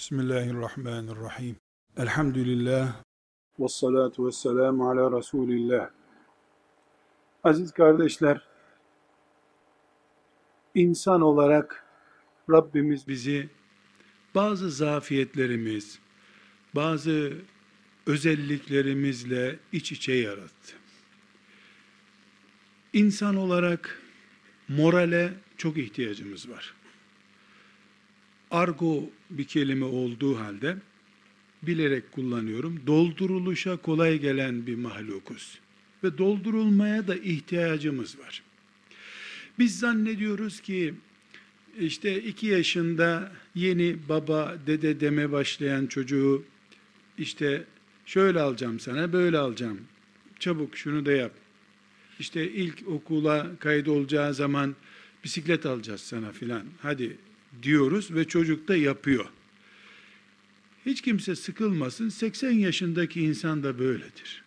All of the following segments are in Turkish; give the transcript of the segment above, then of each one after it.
Bismillahirrahmanirrahim. Elhamdülillah. Ve salatu ve selamu ala Resulillah. Aziz kardeşler, insan olarak Rabbimiz bizi bazı zafiyetlerimiz, bazı özelliklerimizle iç içe yarattı. İnsan olarak morale çok ihtiyacımız var argo bir kelime olduğu halde bilerek kullanıyorum. Dolduruluşa kolay gelen bir mahlukuz. Ve doldurulmaya da ihtiyacımız var. Biz zannediyoruz ki işte iki yaşında yeni baba dede deme başlayan çocuğu işte şöyle alacağım sana böyle alacağım çabuk şunu da yap işte ilk okula kaydolacağı zaman bisiklet alacağız sana filan hadi diyoruz ve çocuk da yapıyor. Hiç kimse sıkılmasın. 80 yaşındaki insan da böyledir.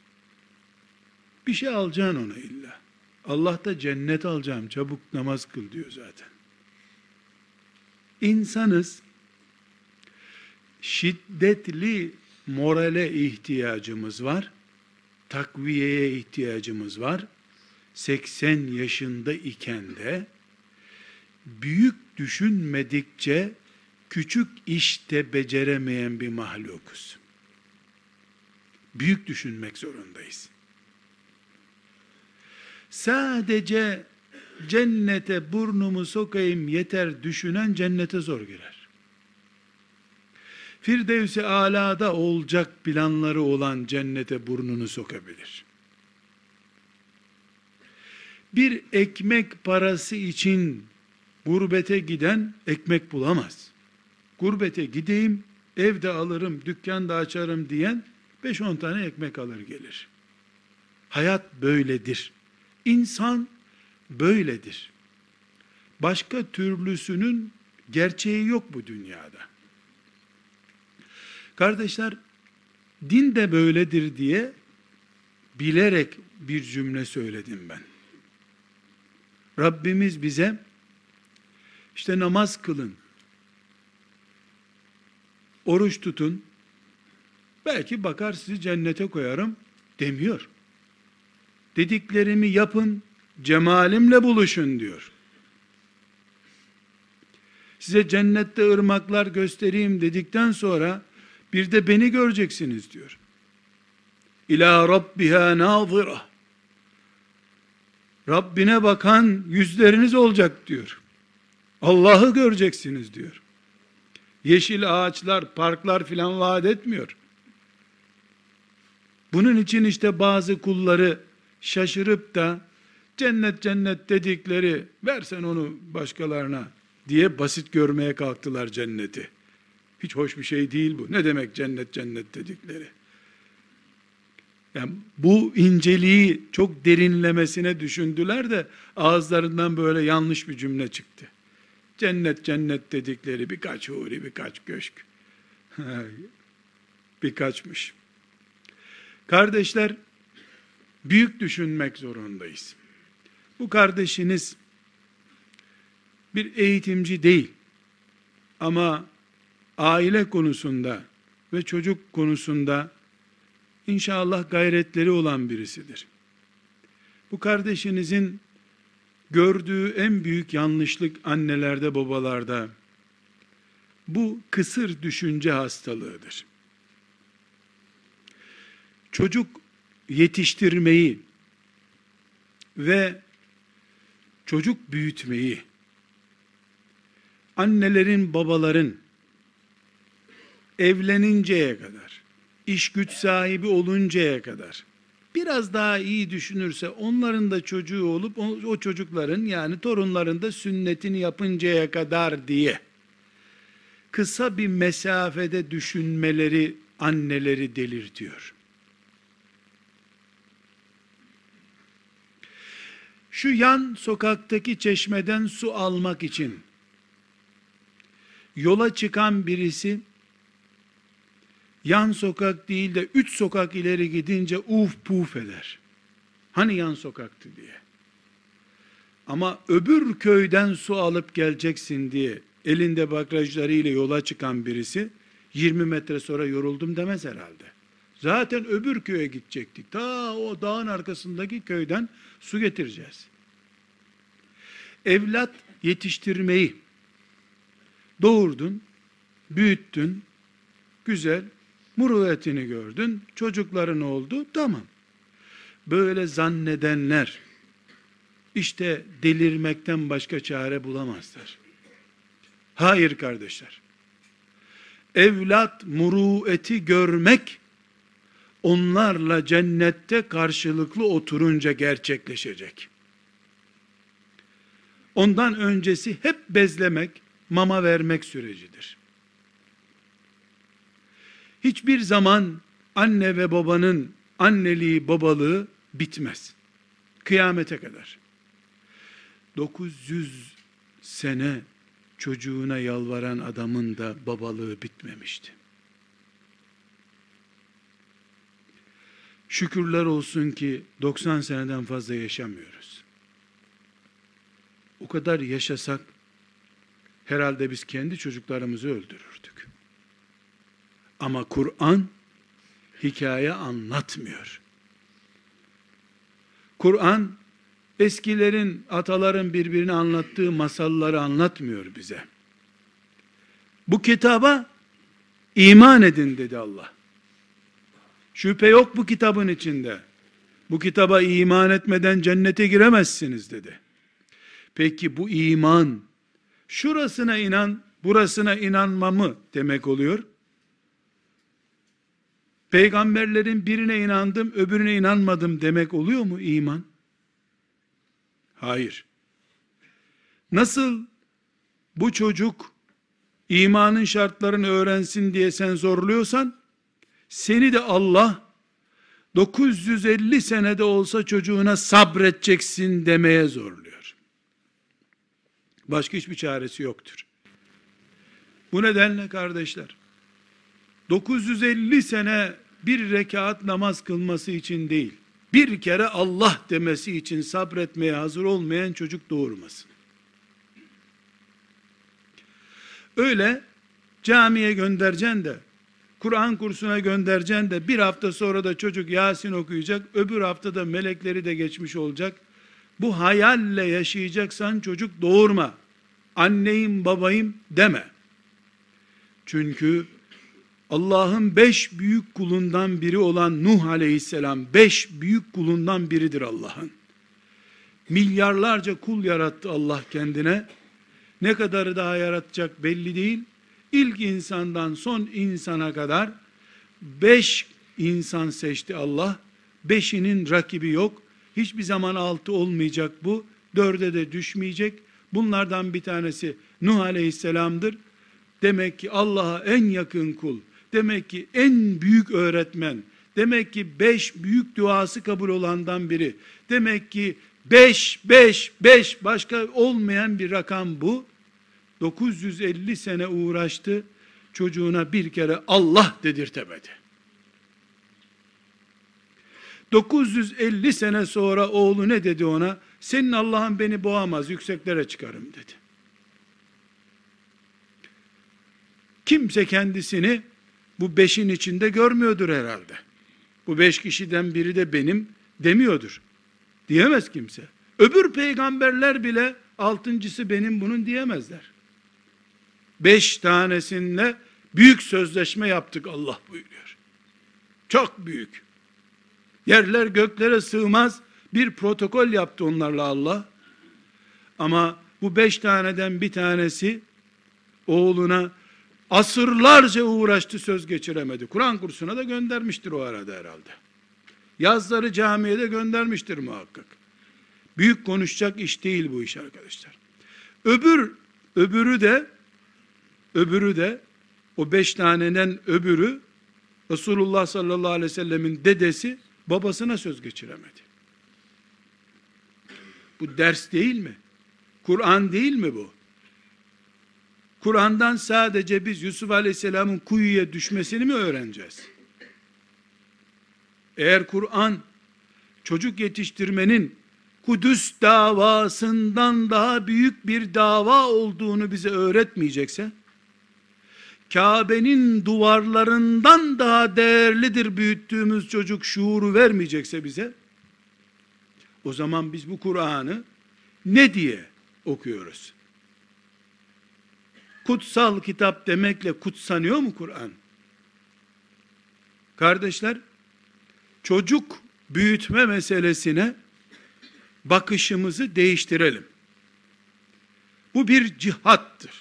Bir şey alacaksın ona illa. Allah da cennet alacağım çabuk namaz kıl diyor zaten. İnsanız şiddetli morale ihtiyacımız var. Takviyeye ihtiyacımız var. 80 yaşında iken de büyük düşünmedikçe küçük işte beceremeyen bir mahlukuz. Büyük düşünmek zorundayız. Sadece cennete burnumu sokayım yeter düşünen cennete zor girer. Firdevs-i alada olacak planları olan cennete burnunu sokabilir. Bir ekmek parası için Gurbete giden ekmek bulamaz. Gurbete gideyim, evde alırım, dükkanda açarım diyen 5-10 tane ekmek alır gelir. Hayat böyledir. İnsan böyledir. Başka türlüsünün gerçeği yok bu dünyada. Kardeşler, din de böyledir diye bilerek bir cümle söyledim ben. Rabbimiz bize işte namaz kılın. Oruç tutun. Belki bakar sizi cennete koyarım demiyor. Dediklerimi yapın, cemalimle buluşun diyor. Size cennette ırmaklar göstereyim dedikten sonra bir de beni göreceksiniz diyor. İlâ rabbiha nâzıra. Rabbine bakan yüzleriniz olacak diyor. Allah'ı göreceksiniz diyor. Yeşil ağaçlar, parklar filan vaat etmiyor. Bunun için işte bazı kulları şaşırıp da cennet cennet dedikleri versen onu başkalarına diye basit görmeye kalktılar cenneti. Hiç hoş bir şey değil bu. Ne demek cennet cennet dedikleri? Yani bu inceliği çok derinlemesine düşündüler de ağızlarından böyle yanlış bir cümle çıktı. Cennet cennet dedikleri birkaç huri, birkaç köşk. Birkaçmış. Kardeşler, büyük düşünmek zorundayız. Bu kardeşiniz bir eğitimci değil. Ama aile konusunda ve çocuk konusunda inşallah gayretleri olan birisidir. Bu kardeşinizin gördüğü en büyük yanlışlık annelerde, babalarda bu kısır düşünce hastalığıdır. Çocuk yetiştirmeyi ve çocuk büyütmeyi annelerin, babaların evleninceye kadar, iş güç sahibi oluncaya kadar biraz daha iyi düşünürse onların da çocuğu olup o, o çocukların yani torunların da sünnetini yapıncaya kadar diye kısa bir mesafede düşünmeleri anneleri delirtiyor. Şu yan sokaktaki çeşmeden su almak için yola çıkan birisi yan sokak değil de üç sokak ileri gidince uf puf eder. Hani yan sokaktı diye. Ama öbür köyden su alıp geleceksin diye elinde bakrajlarıyla yola çıkan birisi 20 metre sonra yoruldum demez herhalde. Zaten öbür köye gidecektik. Ta o dağın arkasındaki köyden su getireceğiz. Evlat yetiştirmeyi doğurdun, büyüttün, güzel, muruvvetini gördün, çocukların oldu, tamam. Böyle zannedenler, işte delirmekten başka çare bulamazlar. Hayır kardeşler. Evlat murueti görmek, onlarla cennette karşılıklı oturunca gerçekleşecek. Ondan öncesi hep bezlemek, mama vermek sürecidir. Hiçbir zaman anne ve babanın anneliği, babalığı bitmez. Kıyamete kadar. 900 sene çocuğuna yalvaran adamın da babalığı bitmemişti. Şükürler olsun ki 90 seneden fazla yaşamıyoruz. O kadar yaşasak herhalde biz kendi çocuklarımızı öldürürdük. Ama Kur'an hikaye anlatmıyor. Kur'an eskilerin, ataların birbirini anlattığı masalları anlatmıyor bize. Bu kitaba iman edin dedi Allah. Şüphe yok bu kitabın içinde. Bu kitaba iman etmeden cennete giremezsiniz dedi. Peki bu iman şurasına inan, burasına inanma mı demek oluyor? Peygamberlerin birine inandım, öbürüne inanmadım demek oluyor mu iman? Hayır. Nasıl bu çocuk imanın şartlarını öğrensin diye sen zorluyorsan, seni de Allah 950 senede olsa çocuğuna sabredeceksin demeye zorluyor. Başka hiçbir çaresi yoktur. Bu nedenle kardeşler, 950 sene bir rekat namaz kılması için değil, bir kere Allah demesi için sabretmeye hazır olmayan çocuk doğurmasın. Öyle camiye göndereceksin de, Kur'an kursuna göndereceksin de bir hafta sonra da çocuk Yasin okuyacak, öbür hafta da melekleri de geçmiş olacak. Bu hayalle yaşayacaksan çocuk doğurma. Anneyim babayım deme. Çünkü Allah'ın beş büyük kulundan biri olan Nuh aleyhisselam, beş büyük kulundan biridir Allah'ın. Milyarlarca kul yarattı Allah kendine. Ne kadarı daha yaratacak belli değil. İlk insandan son insana kadar beş insan seçti Allah. Beşinin rakibi yok. Hiçbir zaman altı olmayacak bu. Dörde de düşmeyecek. Bunlardan bir tanesi Nuh aleyhisselamdır. Demek ki Allah'a en yakın kul, demek ki en büyük öğretmen, demek ki beş büyük duası kabul olandan biri, demek ki beş, beş, beş başka olmayan bir rakam bu. 950 sene uğraştı, çocuğuna bir kere Allah dedirtemedi. 950 sene sonra oğlu ne dedi ona? Senin Allah'ın beni boğamaz, yükseklere çıkarım dedi. Kimse kendisini bu beşin içinde görmüyordur herhalde. Bu beş kişiden biri de benim demiyordur. Diyemez kimse. Öbür peygamberler bile altıncısı benim bunun diyemezler. Beş tanesinle büyük sözleşme yaptık Allah buyuruyor. Çok büyük. Yerler göklere sığmaz bir protokol yaptı onlarla Allah. Ama bu beş taneden bir tanesi oğluna asırlarca uğraştı söz geçiremedi. Kur'an kursuna da göndermiştir o arada herhalde. Yazları camiye de göndermiştir muhakkak. Büyük konuşacak iş değil bu iş arkadaşlar. Öbür, öbürü de, öbürü de, o beş taneden öbürü, Resulullah sallallahu aleyhi ve sellemin dedesi, babasına söz geçiremedi. Bu ders değil mi? Kur'an değil mi bu? Kur'an'dan sadece biz Yusuf Aleyhisselam'ın kuyuya düşmesini mi öğreneceğiz? Eğer Kur'an çocuk yetiştirmenin Kudüs davasından daha büyük bir dava olduğunu bize öğretmeyecekse, Kabe'nin duvarlarından daha değerlidir büyüttüğümüz çocuk şuuru vermeyecekse bize, o zaman biz bu Kur'an'ı ne diye okuyoruz? Kutsal kitap demekle kutsanıyor mu Kur'an? Kardeşler, çocuk büyütme meselesine bakışımızı değiştirelim. Bu bir cihattır.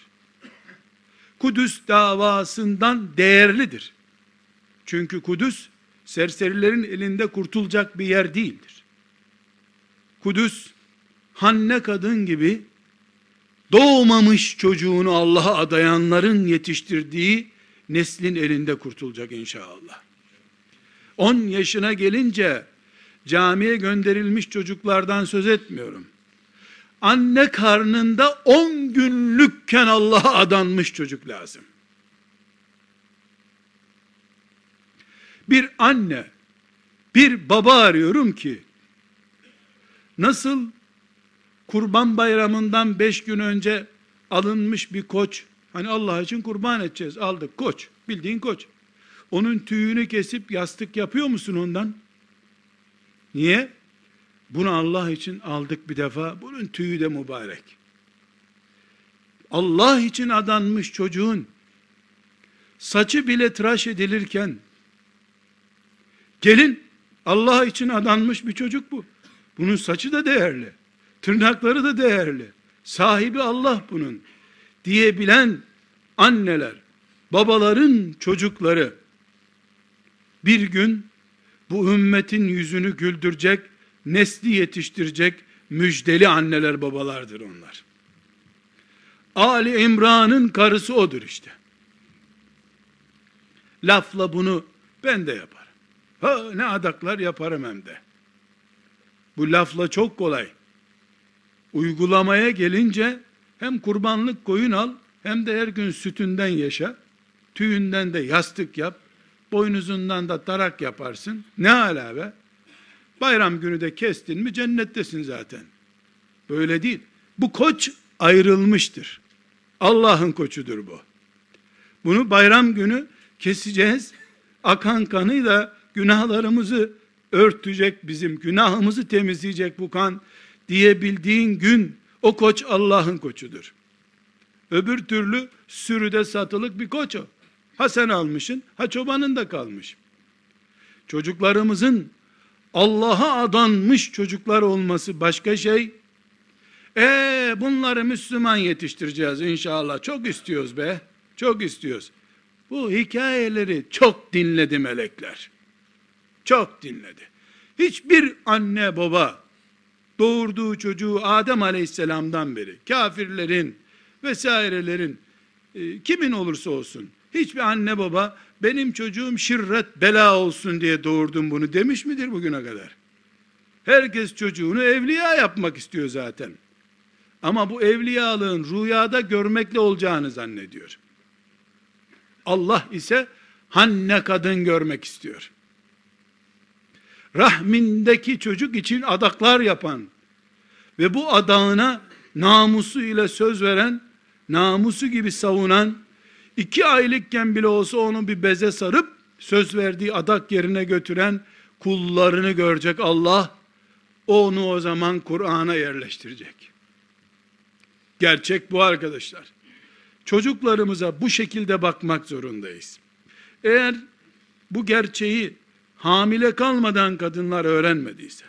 Kudüs davasından değerlidir. Çünkü Kudüs serserilerin elinde kurtulacak bir yer değildir. Kudüs Hanne kadın gibi doğmamış çocuğunu Allah'a adayanların yetiştirdiği neslin elinde kurtulacak inşallah. 10 yaşına gelince camiye gönderilmiş çocuklardan söz etmiyorum. Anne karnında 10 günlükken Allah'a adanmış çocuk lazım. Bir anne, bir baba arıyorum ki nasıl kurban bayramından beş gün önce alınmış bir koç, hani Allah için kurban edeceğiz, aldık koç, bildiğin koç. Onun tüyünü kesip yastık yapıyor musun ondan? Niye? Bunu Allah için aldık bir defa, bunun tüyü de mübarek. Allah için adanmış çocuğun, saçı bile tıraş edilirken, gelin, Allah için adanmış bir çocuk bu. Bunun saçı da değerli. Tırnakları da değerli. Sahibi Allah bunun. Diyebilen anneler, babaların çocukları bir gün bu ümmetin yüzünü güldürecek, nesli yetiştirecek müjdeli anneler babalardır onlar. Ali İmran'ın karısı odur işte. Lafla bunu ben de yaparım. Ha ne adaklar yaparım hem de. Bu lafla çok kolay. Uygulamaya gelince hem kurbanlık koyun al hem de her gün sütünden yaşa. Tüyünden de yastık yap. Boynuzundan da tarak yaparsın. Ne ala be? Bayram günü de kestin mi cennettesin zaten. Böyle değil. Bu koç ayrılmıştır. Allah'ın koçudur bu. Bunu bayram günü keseceğiz. Akan kanıyla günahlarımızı örtecek bizim günahımızı temizleyecek bu kan diyebildiğin gün o koç Allah'ın koçudur. Öbür türlü sürüde satılık bir koç o. Ha sen almışsın, ha çobanın da kalmış. Çocuklarımızın Allah'a adanmış çocuklar olması başka şey. E bunları Müslüman yetiştireceğiz inşallah. Çok istiyoruz be. Çok istiyoruz. Bu hikayeleri çok dinledi melekler. Çok dinledi. Hiçbir anne baba doğurduğu çocuğu Adem Aleyhisselam'dan beri kafirlerin vesairelerin e, kimin olursa olsun hiçbir anne baba benim çocuğum şirret bela olsun diye doğurdum bunu demiş midir bugüne kadar? Herkes çocuğunu evliya yapmak istiyor zaten. Ama bu evliyalığın rüyada görmekle olacağını zannediyor. Allah ise hanne kadın görmek istiyor. Rahmindeki çocuk için adaklar yapan ve bu adağına namusu ile söz veren, namusu gibi savunan, iki aylıkken bile olsa onu bir beze sarıp, söz verdiği adak yerine götüren kullarını görecek Allah, onu o zaman Kur'an'a yerleştirecek. Gerçek bu arkadaşlar. Çocuklarımıza bu şekilde bakmak zorundayız. Eğer bu gerçeği hamile kalmadan kadınlar öğrenmediyse,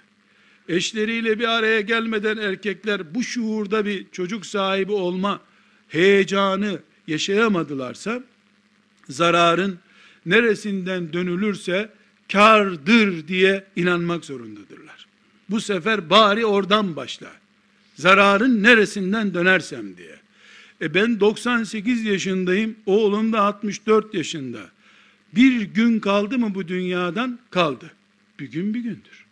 eşleriyle bir araya gelmeden erkekler bu şuurda bir çocuk sahibi olma heyecanı yaşayamadılarsa, zararın neresinden dönülürse kardır diye inanmak zorundadırlar. Bu sefer bari oradan başla. Zararın neresinden dönersem diye. E ben 98 yaşındayım, oğlum da 64 yaşında. Bir gün kaldı mı bu dünyadan? Kaldı. Bir gün bir gündür.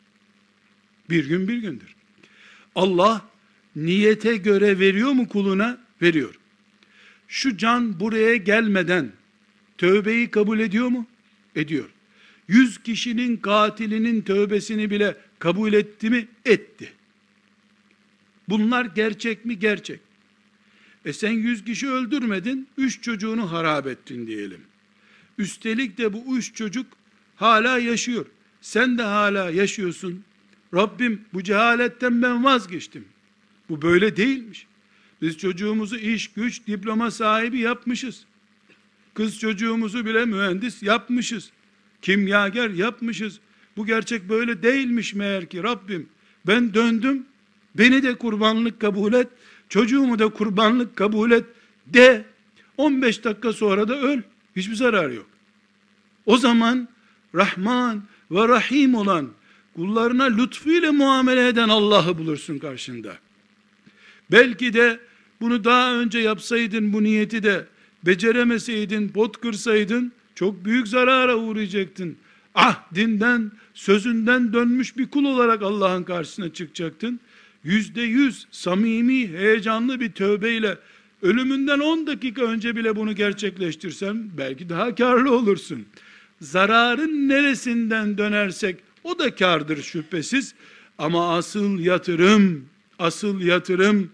Bir gün bir gündür. Allah niyete göre veriyor mu kuluna? Veriyor. Şu can buraya gelmeden tövbeyi kabul ediyor mu? Ediyor. Yüz kişinin katilinin tövbesini bile kabul etti mi? Etti. Bunlar gerçek mi? Gerçek. E sen yüz kişi öldürmedin, üç çocuğunu harap ettin diyelim. Üstelik de bu üç çocuk hala yaşıyor. Sen de hala yaşıyorsun. Rabbim bu cehaletten ben vazgeçtim. Bu böyle değilmiş. Biz çocuğumuzu iş, güç, diploma sahibi yapmışız. Kız çocuğumuzu bile mühendis yapmışız. Kimyager yapmışız. Bu gerçek böyle değilmiş meğer ki Rabbim. Ben döndüm. Beni de kurbanlık kabul et. Çocuğumu da kurbanlık kabul et. De. 15 dakika sonra da öl. Hiçbir zarar yok. O zaman Rahman ve Rahim olan kullarına lütfuyla muamele eden Allah'ı bulursun karşında. Belki de bunu daha önce yapsaydın bu niyeti de beceremeseydin, pot kırsaydın çok büyük zarara uğrayacaktın. Ah dinden, sözünden dönmüş bir kul olarak Allah'ın karşısına çıkacaktın. Yüzde yüz samimi, heyecanlı bir tövbeyle ölümünden on dakika önce bile bunu gerçekleştirsen belki daha karlı olursun. Zararın neresinden dönersek o da kardır şüphesiz. Ama asıl yatırım, asıl yatırım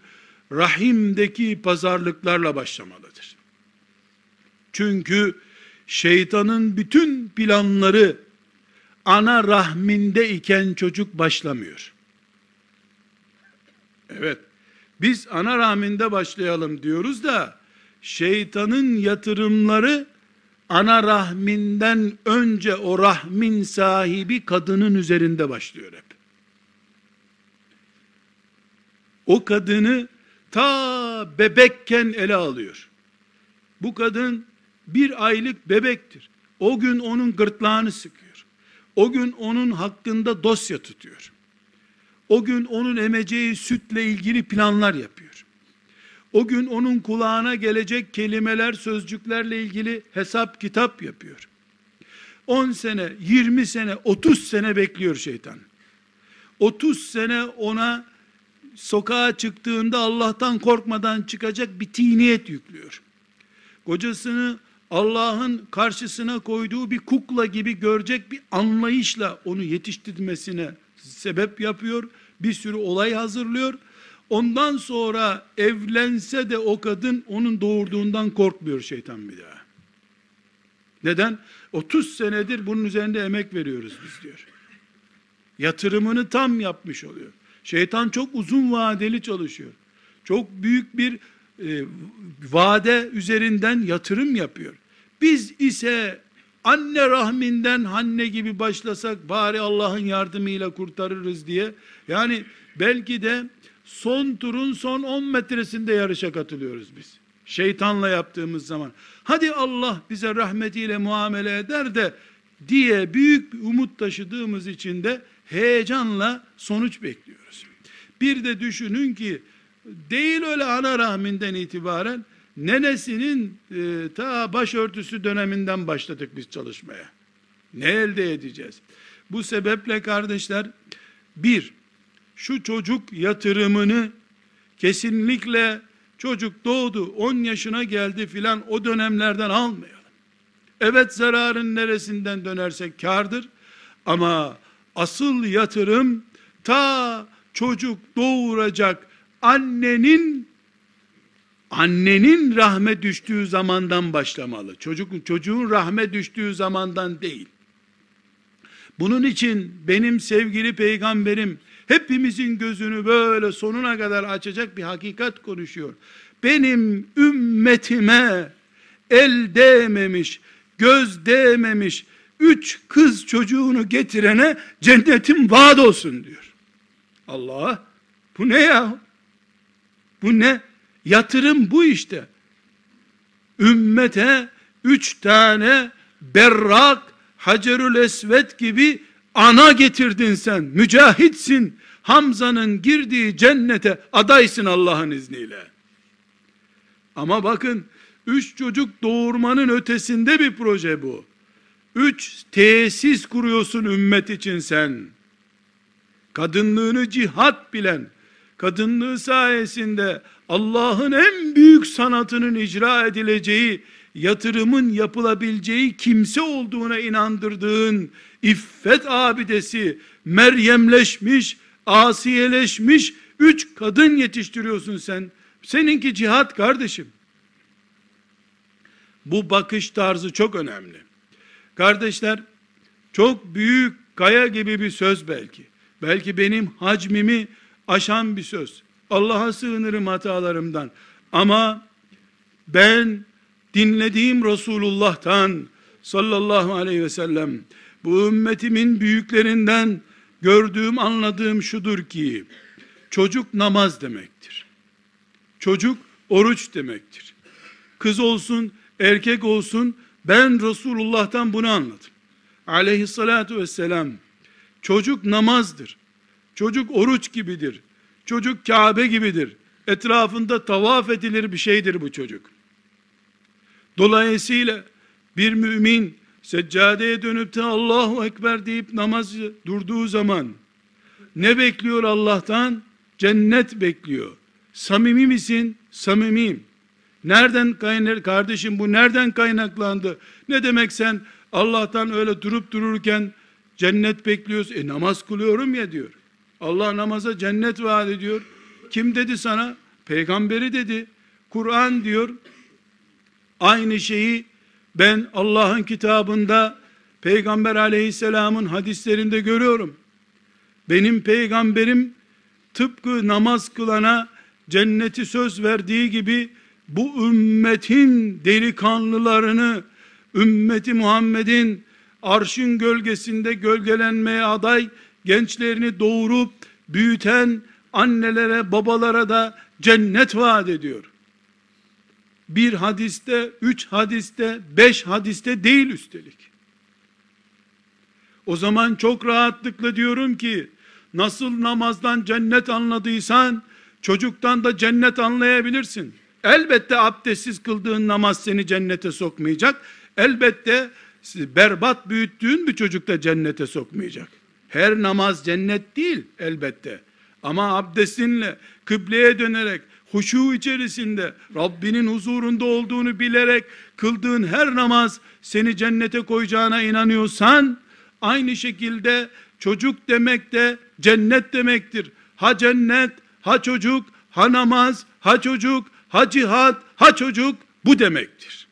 rahimdeki pazarlıklarla başlamalıdır. Çünkü şeytanın bütün planları ana rahminde iken çocuk başlamıyor. Evet. Biz ana rahminde başlayalım diyoruz da şeytanın yatırımları ana rahminden önce o rahmin sahibi kadının üzerinde başlıyor hep. O kadını ta bebekken ele alıyor. Bu kadın bir aylık bebektir. O gün onun gırtlağını sıkıyor. O gün onun hakkında dosya tutuyor. O gün onun emeceği sütle ilgili planlar yapıyor. O gün onun kulağına gelecek kelimeler, sözcüklerle ilgili hesap kitap yapıyor. 10 sene, 20 sene, 30 sene bekliyor şeytan. 30 sene ona sokağa çıktığında Allah'tan korkmadan çıkacak bir tiniyet yüklüyor. Kocasını Allah'ın karşısına koyduğu bir kukla gibi görecek bir anlayışla onu yetiştirmesine sebep yapıyor. Bir sürü olay hazırlıyor. Ondan sonra evlense de o kadın onun doğurduğundan korkmuyor şeytan bir daha. Neden? 30 senedir bunun üzerinde emek veriyoruz biz diyor. Yatırımını tam yapmış oluyor. Şeytan çok uzun vadeli çalışıyor. Çok büyük bir e, vade üzerinden yatırım yapıyor. Biz ise anne rahminden anne gibi başlasak bari Allah'ın yardımıyla kurtarırız diye. Yani belki de son turun son 10 metresinde yarışa katılıyoruz biz. Şeytanla yaptığımız zaman. Hadi Allah bize rahmetiyle muamele eder de diye büyük bir umut taşıdığımız için de heyecanla sonuç bekliyoruz. Bir de düşünün ki değil öyle ana rahminden itibaren nenesinin e, ta başörtüsü döneminden başladık biz çalışmaya. Ne elde edeceğiz? Bu sebeple kardeşler bir, şu çocuk yatırımını kesinlikle çocuk doğdu 10 yaşına geldi filan o dönemlerden almayalım. Evet zararın neresinden dönersek kardır ama asıl yatırım ta çocuk doğuracak annenin annenin rahme düştüğü zamandan başlamalı. Çocuk, çocuğun rahme düştüğü zamandan değil. Bunun için benim sevgili peygamberim hepimizin gözünü böyle sonuna kadar açacak bir hakikat konuşuyor. Benim ümmetime el değmemiş, göz değmemiş, üç kız çocuğunu getirene cennetim vaat olsun diyor. Allah bu ne ya? Bu ne? Yatırım bu işte. Ümmete üç tane berrak, Hacerül Esvet gibi ana getirdin sen. Mücahitsin. Hamza'nın girdiği cennete adaysın Allah'ın izniyle. Ama bakın üç çocuk doğurmanın ötesinde bir proje bu. Üç tesis kuruyorsun ümmet için sen. Kadınlığını cihat bilen, kadınlığı sayesinde Allah'ın en büyük sanatının icra edileceği, yatırımın yapılabileceği kimse olduğuna inandırdığın iffet abidesi, Meryemleşmiş, asiyeleşmiş üç kadın yetiştiriyorsun sen. Seninki cihat kardeşim. Bu bakış tarzı çok önemli. Kardeşler, çok büyük kaya gibi bir söz belki. Belki benim hacmimi aşan bir söz. Allah'a sığınırım hatalarımdan. Ama ben dinlediğim Resulullah'tan sallallahu aleyhi ve sellem bu ümmetimin büyüklerinden gördüğüm anladığım şudur ki çocuk namaz demektir. Çocuk oruç demektir. Kız olsun erkek olsun ben Resulullah'tan bunu anladım. Aleyhissalatu vesselam çocuk namazdır. Çocuk oruç gibidir. Çocuk Kabe gibidir. Etrafında tavaf edilir bir şeydir bu çocuk. Dolayısıyla bir mümin seccadeye dönüp de Allahu Ekber deyip namaz durduğu zaman ne bekliyor Allah'tan? Cennet bekliyor. Samimi misin? Samimiyim. Nereden kaynar kardeşim bu nereden kaynaklandı? Ne demek sen Allah'tan öyle durup dururken cennet bekliyorsun? E namaz kılıyorum ya diyor. Allah namaza cennet vaat ediyor. Kim dedi sana? Peygamberi dedi. Kur'an diyor. Aynı şeyi ben Allah'ın kitabında Peygamber aleyhisselamın hadislerinde görüyorum. Benim peygamberim tıpkı namaz kılana cenneti söz verdiği gibi bu ümmetin delikanlılarını ümmeti Muhammed'in arşın gölgesinde gölgelenmeye aday gençlerini doğurup büyüten annelere babalara da cennet vaat ediyor. Bir hadiste, üç hadiste, beş hadiste değil üstelik. O zaman çok rahatlıkla diyorum ki, nasıl namazdan cennet anladıysan, çocuktan da cennet anlayabilirsin. Elbette abdestsiz kıldığın namaz seni cennete sokmayacak. Elbette berbat büyüttüğün bir çocuk da cennete sokmayacak. Her namaz cennet değil elbette. Ama abdestinle, kıbleye dönerek, huşu içerisinde, Rabbinin huzurunda olduğunu bilerek kıldığın her namaz seni cennete koyacağına inanıyorsan, aynı şekilde çocuk demek de cennet demektir. Ha cennet, ha çocuk, ha namaz, ha çocuk, ha cihat, ha çocuk bu demektir.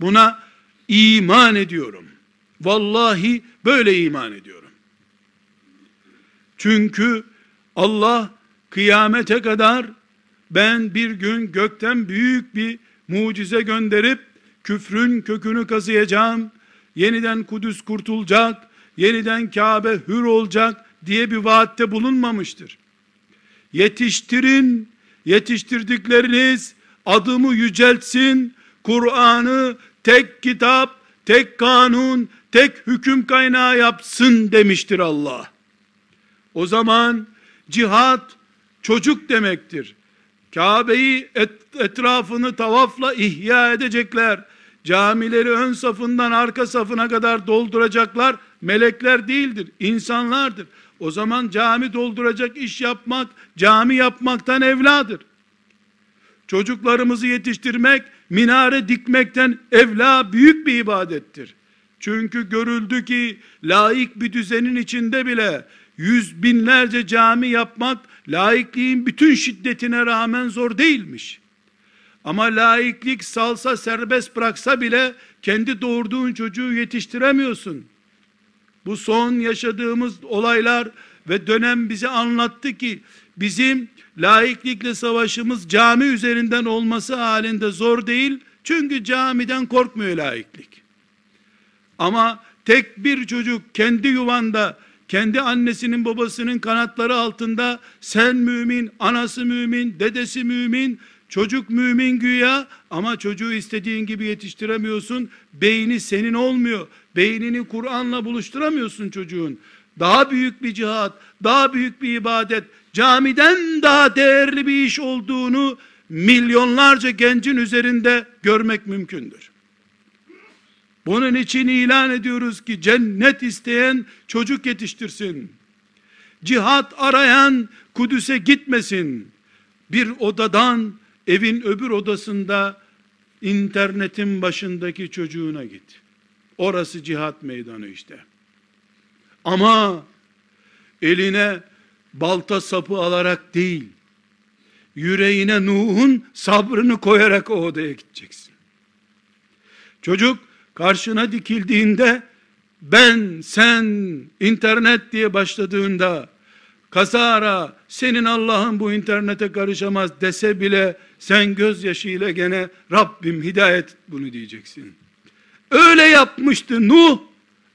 Buna iman ediyorum. Vallahi böyle iman ediyorum. Çünkü Allah kıyamete kadar ben bir gün gökten büyük bir mucize gönderip küfrün kökünü kazıyacağım. Yeniden Kudüs kurtulacak, yeniden Kabe hür olacak diye bir vaatte bulunmamıştır. Yetiştirin, yetiştirdikleriniz adımı yüceltsin, Kur'an'ı tek kitap, tek kanun, tek hüküm kaynağı yapsın demiştir Allah. O zaman cihat çocuk demektir. Kabe'yi et, etrafını tavafla ihya edecekler. Camileri ön safından arka safına kadar dolduracaklar. Melekler değildir, insanlardır. O zaman cami dolduracak iş yapmak, cami yapmaktan evladır. Çocuklarımızı yetiştirmek, minare dikmekten evla büyük bir ibadettir. Çünkü görüldü ki laik bir düzenin içinde bile yüz binlerce cami yapmak laikliğin bütün şiddetine rağmen zor değilmiş. Ama laiklik salsa serbest bıraksa bile kendi doğurduğun çocuğu yetiştiremiyorsun. Bu son yaşadığımız olaylar ve dönem bize anlattı ki bizim laiklikle savaşımız cami üzerinden olması halinde zor değil. Çünkü camiden korkmuyor laiklik. Ama tek bir çocuk kendi yuvanda, kendi annesinin babasının kanatları altında sen mümin, anası mümin, dedesi mümin, çocuk mümin güya ama çocuğu istediğin gibi yetiştiremiyorsun. Beyni senin olmuyor. Beynini Kur'an'la buluşturamıyorsun çocuğun. Daha büyük bir cihat, daha büyük bir ibadet, camiden daha değerli bir iş olduğunu milyonlarca gencin üzerinde görmek mümkündür. Bunun için ilan ediyoruz ki cennet isteyen çocuk yetiştirsin. Cihat arayan Kudüs'e gitmesin. Bir odadan evin öbür odasında internetin başındaki çocuğuna git. Orası cihat meydanı işte. Ama eline balta sapı alarak değil, yüreğine Nuh'un sabrını koyarak o odaya gideceksin. Çocuk karşına dikildiğinde ben, sen, internet diye başladığında kazara senin Allah'ın bu internete karışamaz dese bile sen gözyaşıyla gene Rabbim hidayet bunu diyeceksin. Öyle yapmıştı Nuh,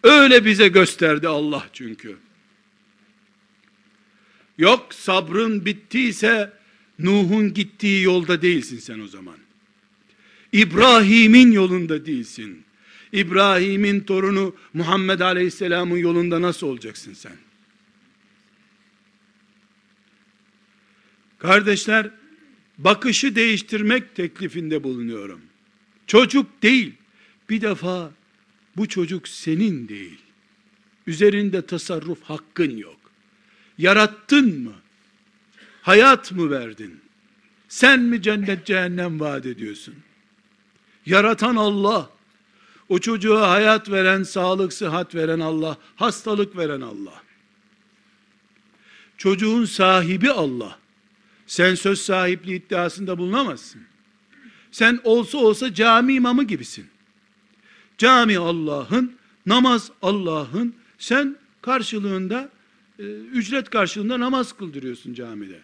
öyle bize gösterdi Allah çünkü. Yok sabrın bittiyse Nuh'un gittiği yolda değilsin sen o zaman. İbrahim'in yolunda değilsin. İbrahim'in torunu Muhammed Aleyhisselam'ın yolunda nasıl olacaksın sen? Kardeşler, bakışı değiştirmek teklifinde bulunuyorum. Çocuk değil. Bir defa bu çocuk senin değil. Üzerinde tasarruf hakkın yok. Yarattın mı? Hayat mı verdin? Sen mi cennet cehennem vaat ediyorsun? Yaratan Allah. O çocuğa hayat veren, sağlık, sıhhat veren Allah, hastalık veren Allah. Çocuğun sahibi Allah. Sen söz sahipliği iddiasında bulunamazsın. Sen olsa olsa cami imamı gibisin. Cami Allah'ın, namaz Allah'ın, sen karşılığında, e, ücret karşılığında namaz kıldırıyorsun camide.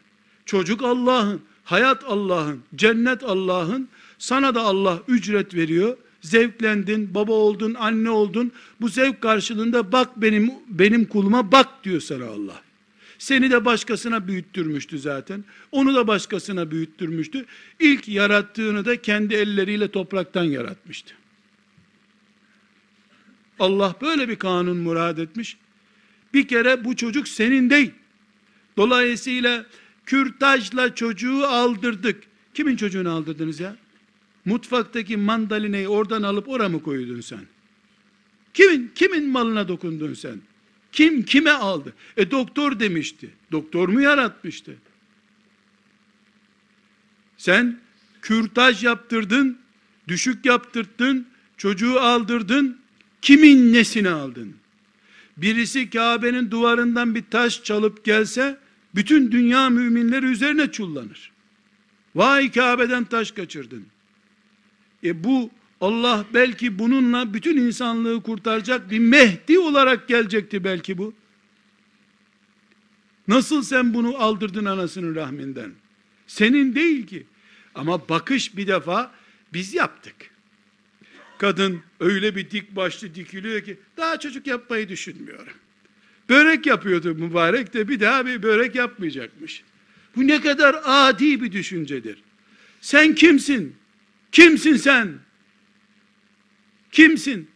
Çocuk Allah'ın, hayat Allah'ın, cennet Allah'ın, sana da Allah ücret veriyor. Zevklendin, baba oldun, anne oldun. Bu zevk karşılığında bak benim benim kuluma bak diyor sana Allah. Seni de başkasına büyüttürmüştü zaten. Onu da başkasına büyüttürmüştü. İlk yarattığını da kendi elleriyle topraktan yaratmıştı. Allah böyle bir kanun murad etmiş. Bir kere bu çocuk senin değil. Dolayısıyla kürtajla çocuğu aldırdık. Kimin çocuğunu aldırdınız ya? Mutfaktaki mandalinayı oradan alıp oraya mı koydun sen? Kimin kimin malına dokundun sen? Kim kime aldı? E doktor demişti. Doktor mu yaratmıştı? Sen kürtaj yaptırdın, düşük yaptırdın, çocuğu aldırdın, kimin nesini aldın? Birisi Kabe'nin duvarından bir taş çalıp gelse, bütün dünya müminleri üzerine çullanır. Vay Kabe'den taş kaçırdın. E bu Allah belki bununla bütün insanlığı kurtaracak bir Mehdi olarak gelecekti belki bu. Nasıl sen bunu aldırdın anasının rahminden? Senin değil ki. Ama bakış bir defa biz yaptık. Kadın öyle bir dik başlı dikiliyor ki daha çocuk yapmayı düşünmüyorum. Börek yapıyordu mübarek de bir daha bir börek yapmayacakmış. Bu ne kadar adi bir düşüncedir. Sen kimsin? Kimsin sen? Kimsin?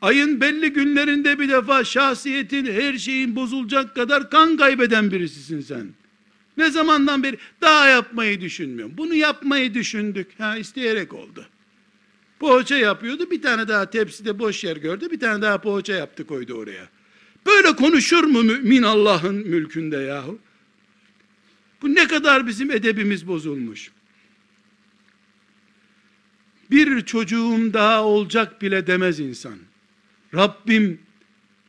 Ayın belli günlerinde bir defa şahsiyetin her şeyin bozulacak kadar kan kaybeden birisisin sen. Ne zamandan beri daha yapmayı düşünmüyorum. Bunu yapmayı düşündük. Ha isteyerek oldu. Poğaça yapıyordu. Bir tane daha tepside boş yer gördü. Bir tane daha poğaça yaptı koydu oraya. Böyle konuşur mu mümin Allah'ın mülkünde yahu? Bu ne kadar bizim edebimiz bozulmuş. Bir çocuğum daha olacak bile demez insan. Rabbim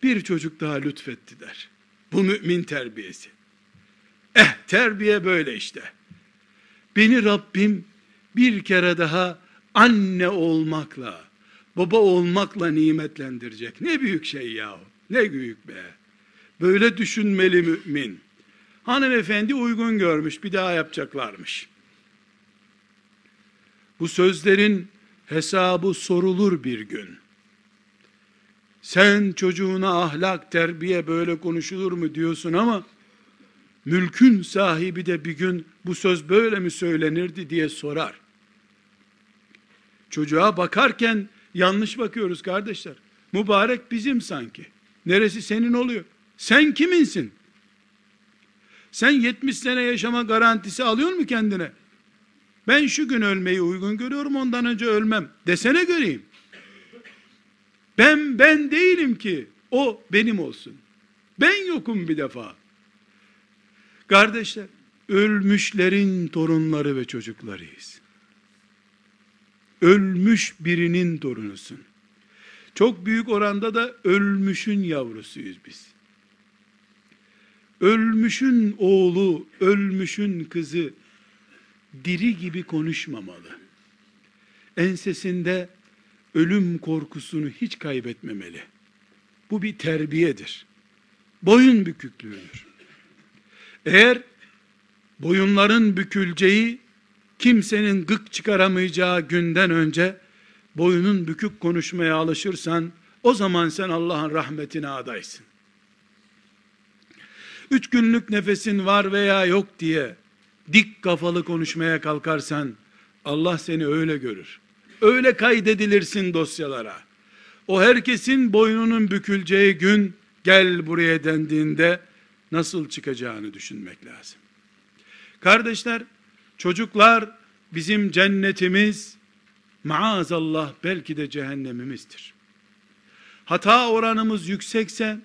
bir çocuk daha lütfetti der. Bu mümin terbiyesi. Eh terbiye böyle işte. Beni Rabbim bir kere daha anne olmakla, baba olmakla nimetlendirecek. Ne büyük şey yahu. Ne büyük be. Böyle düşünmeli mümin. Hanımefendi uygun görmüş, bir daha yapacaklarmış. Bu sözlerin hesabı sorulur bir gün. Sen çocuğuna ahlak, terbiye böyle konuşulur mu diyorsun ama mülkün sahibi de bir gün bu söz böyle mi söylenirdi diye sorar. Çocuğa bakarken yanlış bakıyoruz kardeşler. Mübarek bizim sanki. Neresi senin oluyor? Sen kiminsin? Sen 70 sene yaşama garantisi alıyor mu kendine? Ben şu gün ölmeyi uygun görüyorum ondan önce ölmem. Desene göreyim. Ben ben değilim ki o benim olsun. Ben yokum bir defa. Kardeşler, ölmüşlerin torunları ve çocuklarıyız. Ölmüş birinin torunusun. Çok büyük oranda da ölmüşün yavrusuyuz biz. ölmüşün oğlu, ölmüşün kızı diri gibi konuşmamalı. Ensesinde ölüm korkusunu hiç kaybetmemeli. Bu bir terbiyedir. Boyun büküklüğüdür. Eğer boyunların büküleceği kimsenin gık çıkaramayacağı günden önce boyunun bükük konuşmaya alışırsan o zaman sen Allah'ın rahmetine adaysın. Üç günlük nefesin var veya yok diye dik kafalı konuşmaya kalkarsan Allah seni öyle görür. Öyle kaydedilirsin dosyalara. O herkesin boynunun büküleceği gün gel buraya dendiğinde nasıl çıkacağını düşünmek lazım. Kardeşler, çocuklar bizim cennetimiz, maazallah belki de cehennemimizdir. Hata oranımız yüksekse,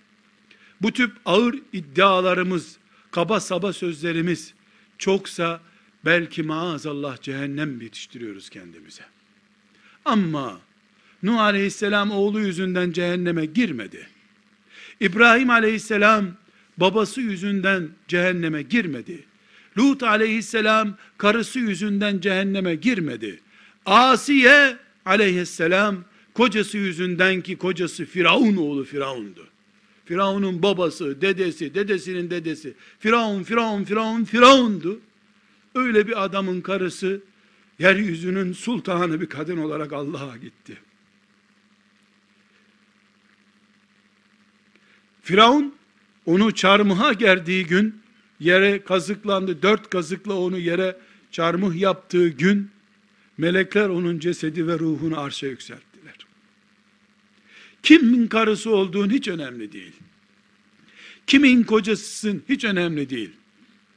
bu tip ağır iddialarımız, kaba saba sözlerimiz çoksa, belki maazallah cehennem yetiştiriyoruz kendimize. Ama Nuh aleyhisselam oğlu yüzünden cehenneme girmedi. İbrahim aleyhisselam babası yüzünden cehenneme girmedi. Lut aleyhisselam karısı yüzünden cehenneme girmedi. Asiye aleyhisselam kocası yüzünden ki kocası Firavun oğlu Firavundu. Firavun'un babası, dedesi, dedesinin dedesi. Firavun, Firavun, Firavun, Firavundu. Öyle bir adamın karısı yeryüzünün sultanı bir kadın olarak Allah'a gitti. Firavun onu çarmıha gerdiği gün yere kazıklandı. Dört kazıkla onu yere çarmıh yaptığı gün melekler onun cesedi ve ruhunu arşa yükselttiler. Kimin karısı olduğun hiç önemli değil. Kimin kocasısın hiç önemli değil.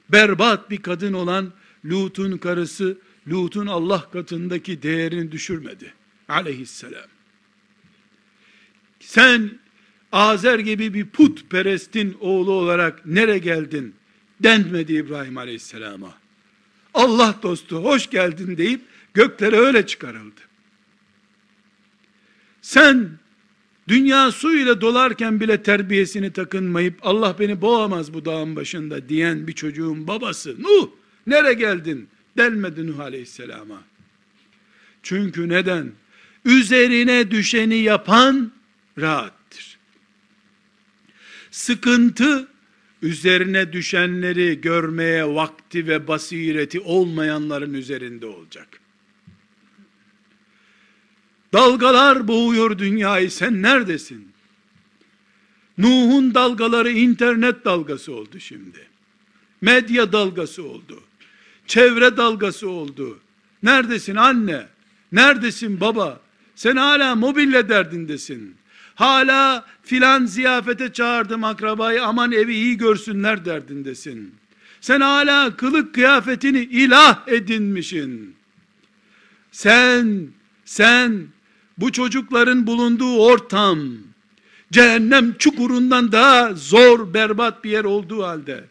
Berbat bir kadın olan Lut'un karısı Lut'un Allah katındaki değerini düşürmedi. Aleyhisselam. Sen Azer gibi bir putperestin oğlu olarak nere geldin denmedi İbrahim Aleyhisselam'a. Allah dostu hoş geldin deyip göklere öyle çıkarıldı. Sen dünya su ile dolarken bile terbiyesini takınmayıp Allah beni boğamaz bu dağın başında diyen bir çocuğun babası Nuh nere geldin denmedi Nuh Aleyhisselam'a. Çünkü neden? Üzerine düşeni yapan rahattır. Sıkıntı üzerine düşenleri görmeye vakti ve basireti olmayanların üzerinde olacak. Dalgalar boğuyor dünyayı sen neredesin? Nuh'un dalgaları internet dalgası oldu şimdi. Medya dalgası oldu. Çevre dalgası oldu. Neredesin anne? Neredesin baba? Sen hala mobilya derdindesin. Hala filan ziyafete çağırdım akrabayı aman evi iyi görsünler derdindesin. Sen hala kılık kıyafetini ilah edinmişin. Sen, sen bu çocukların bulunduğu ortam, cehennem çukurundan daha zor, berbat bir yer olduğu halde,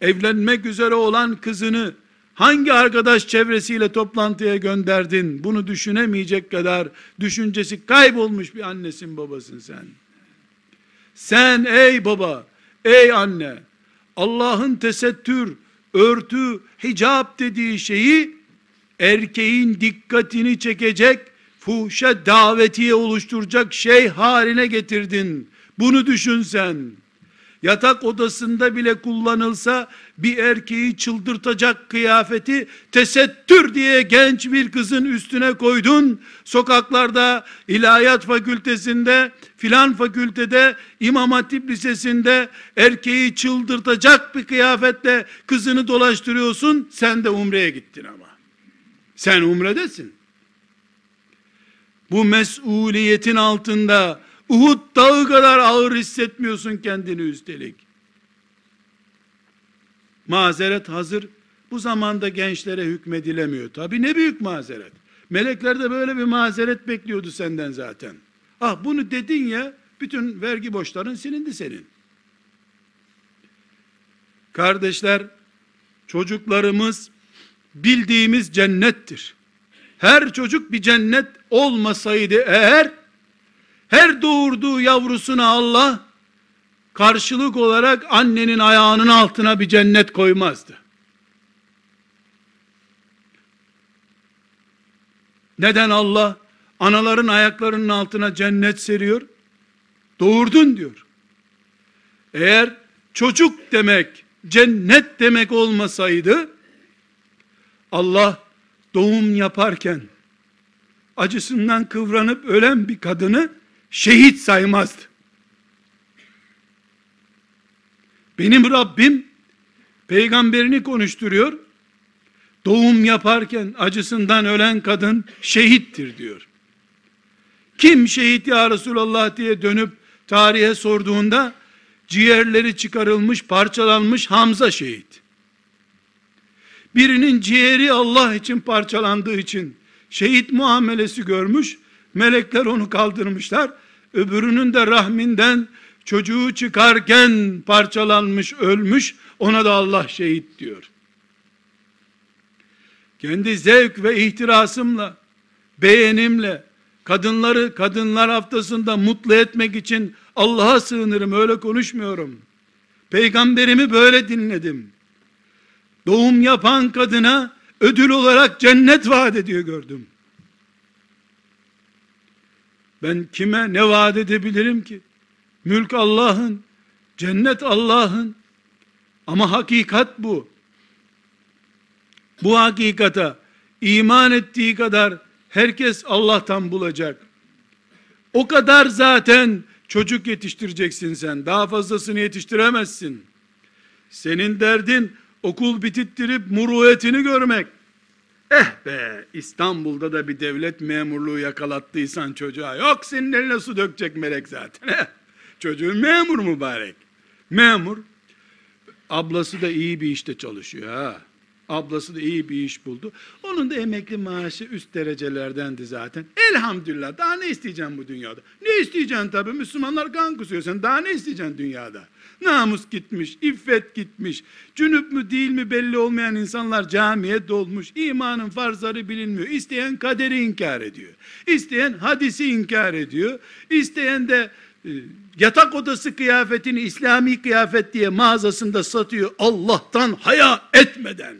evlenmek üzere olan kızını Hangi arkadaş çevresiyle toplantıya gönderdin? Bunu düşünemeyecek kadar düşüncesi kaybolmuş bir annesin babasın sen. Sen ey baba, ey anne, Allah'ın tesettür, örtü, hicap dediği şeyi erkeğin dikkatini çekecek, fuhşe davetiye oluşturacak şey haline getirdin. Bunu düşün sen yatak odasında bile kullanılsa bir erkeği çıldırtacak kıyafeti tesettür diye genç bir kızın üstüne koydun. Sokaklarda, ilahiyat fakültesinde, filan fakültede, İmam Hatip Lisesi'nde erkeği çıldırtacak bir kıyafetle kızını dolaştırıyorsun. Sen de umreye gittin ama. Sen umredesin. Bu mesuliyetin altında Uhud dağı kadar ağır hissetmiyorsun kendini üstelik. Mazeret hazır. Bu zamanda gençlere hükmedilemiyor. Tabi ne büyük mazeret. Melekler de böyle bir mazeret bekliyordu senden zaten. Ah bunu dedin ya, bütün vergi borçların silindi senin. Kardeşler, çocuklarımız bildiğimiz cennettir. Her çocuk bir cennet olmasaydı eğer her doğurduğu yavrusuna Allah karşılık olarak annenin ayağının altına bir cennet koymazdı. Neden Allah anaların ayaklarının altına cennet seriyor? Doğurdun diyor. Eğer çocuk demek cennet demek olmasaydı Allah doğum yaparken acısından kıvranıp ölen bir kadını şehit saymazdı. Benim Rabbim peygamberini konuşturuyor. Doğum yaparken acısından ölen kadın şehittir diyor. Kim şehit ya Resulallah diye dönüp tarihe sorduğunda ciğerleri çıkarılmış, parçalanmış Hamza şehit. Birinin ciğeri Allah için parçalandığı için şehit muamelesi görmüş, melekler onu kaldırmışlar. Öbürünün de rahminden çocuğu çıkarken parçalanmış, ölmüş, ona da Allah şehit diyor. Kendi zevk ve ihtirasımla, beğenimle, kadınları kadınlar haftasında mutlu etmek için Allah'a sığınırım, öyle konuşmuyorum. Peygamberimi böyle dinledim. Doğum yapan kadına ödül olarak cennet vaat ediyor gördüm. Ben kime ne vaat edebilirim ki? Mülk Allah'ın, cennet Allah'ın. Ama hakikat bu. Bu hakikata iman ettiği kadar herkes Allah'tan bulacak. O kadar zaten çocuk yetiştireceksin sen. Daha fazlasını yetiştiremezsin. Senin derdin okul bitittirip muruetini görmek. Eh be İstanbul'da da bir devlet memurluğu yakalattıysan çocuğa yok senin eline su dökecek melek zaten. Eh, çocuğun memur mübarek. Memur ablası da iyi bir işte çalışıyor ha. Ablası da iyi bir iş buldu. Onun da emekli maaşı üst derecelerdendi zaten. Elhamdülillah daha ne isteyeceğim bu dünyada? Ne isteyeceksin tabi Müslümanlar kan kusuyor. Sen daha ne isteyeceksin dünyada? Namus gitmiş, iffet gitmiş. Cünüp mü değil mi belli olmayan insanlar camiye dolmuş. İmanın farzları bilinmiyor. İsteyen kaderi inkar ediyor. İsteyen hadisi inkar ediyor. İsteyen de e, yatak odası kıyafetini İslami kıyafet diye mağazasında satıyor. Allah'tan haya etmeden.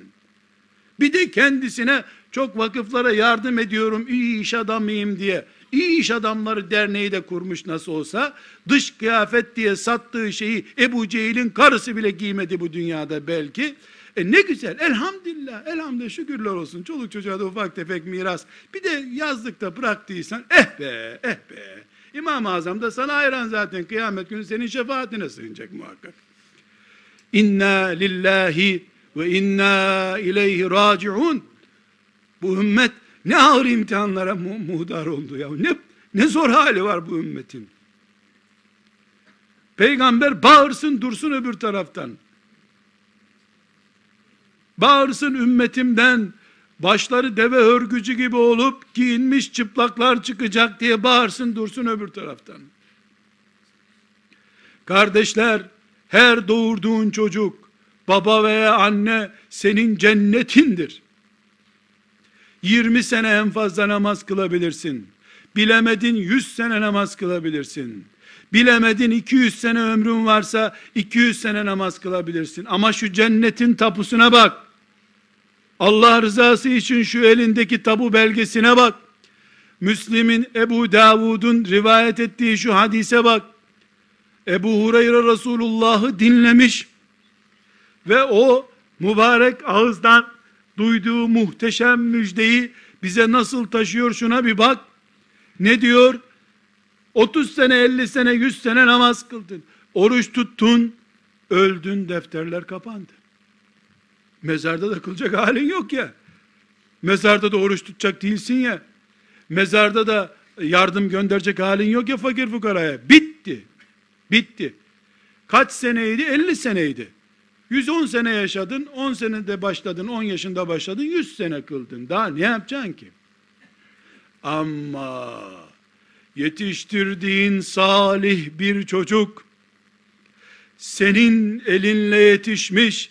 Bir de kendisine çok vakıflara yardım ediyorum, iyi iş adamıyım diye. İyi iş adamları derneği de kurmuş nasıl olsa. Dış kıyafet diye sattığı şeyi Ebu Cehil'in karısı bile giymedi bu dünyada belki. E ne güzel elhamdülillah elhamdülillah şükürler olsun çoluk çocuğa da ufak tefek miras bir de yazlıkta bıraktıysan eh be eh be İmam-ı Azam da sana hayran zaten kıyamet günü senin şefaatine sığınacak muhakkak. İnna lillahi ve inna ileyhi raciun. Bu ümmet ne ağır imtihanlara mu muhdar oldu ya. Ne, ne zor hali var bu ümmetin. Peygamber bağırsın dursun öbür taraftan. Bağırsın ümmetimden başları deve örgücü gibi olup giyinmiş çıplaklar çıkacak diye bağırsın dursun öbür taraftan. Kardeşler, her doğurduğun çocuk, baba veya anne senin cennetindir. 20 sene en fazla namaz kılabilirsin. Bilemedin 100 sene namaz kılabilirsin. Bilemedin 200 sene ömrün varsa 200 sene namaz kılabilirsin. Ama şu cennetin tapusuna bak. Allah rızası için şu elindeki tabu belgesine bak. Müslim'in Ebu Davud'un rivayet ettiği şu hadise bak. Ebu Hureyre Resulullah'ı dinlemiş ve o mübarek ağızdan duyduğu muhteşem müjdeyi bize nasıl taşıyor şuna bir bak. Ne diyor? 30 sene, 50 sene, 100 sene namaz kıldın. Oruç tuttun, öldün, defterler kapandı. Mezarda da kılacak halin yok ya. Mezarda da oruç tutacak değilsin ya. Mezarda da yardım gönderecek halin yok ya fakir fukaraya. Bitti. Bitti. Kaç seneydi? 50 seneydi. 110 sene yaşadın, 10 senede başladın, 10 yaşında başladın, 100 sene kıldın. Daha ne yapacaksın ki? Ama yetiştirdiğin salih bir çocuk, senin elinle yetişmiş,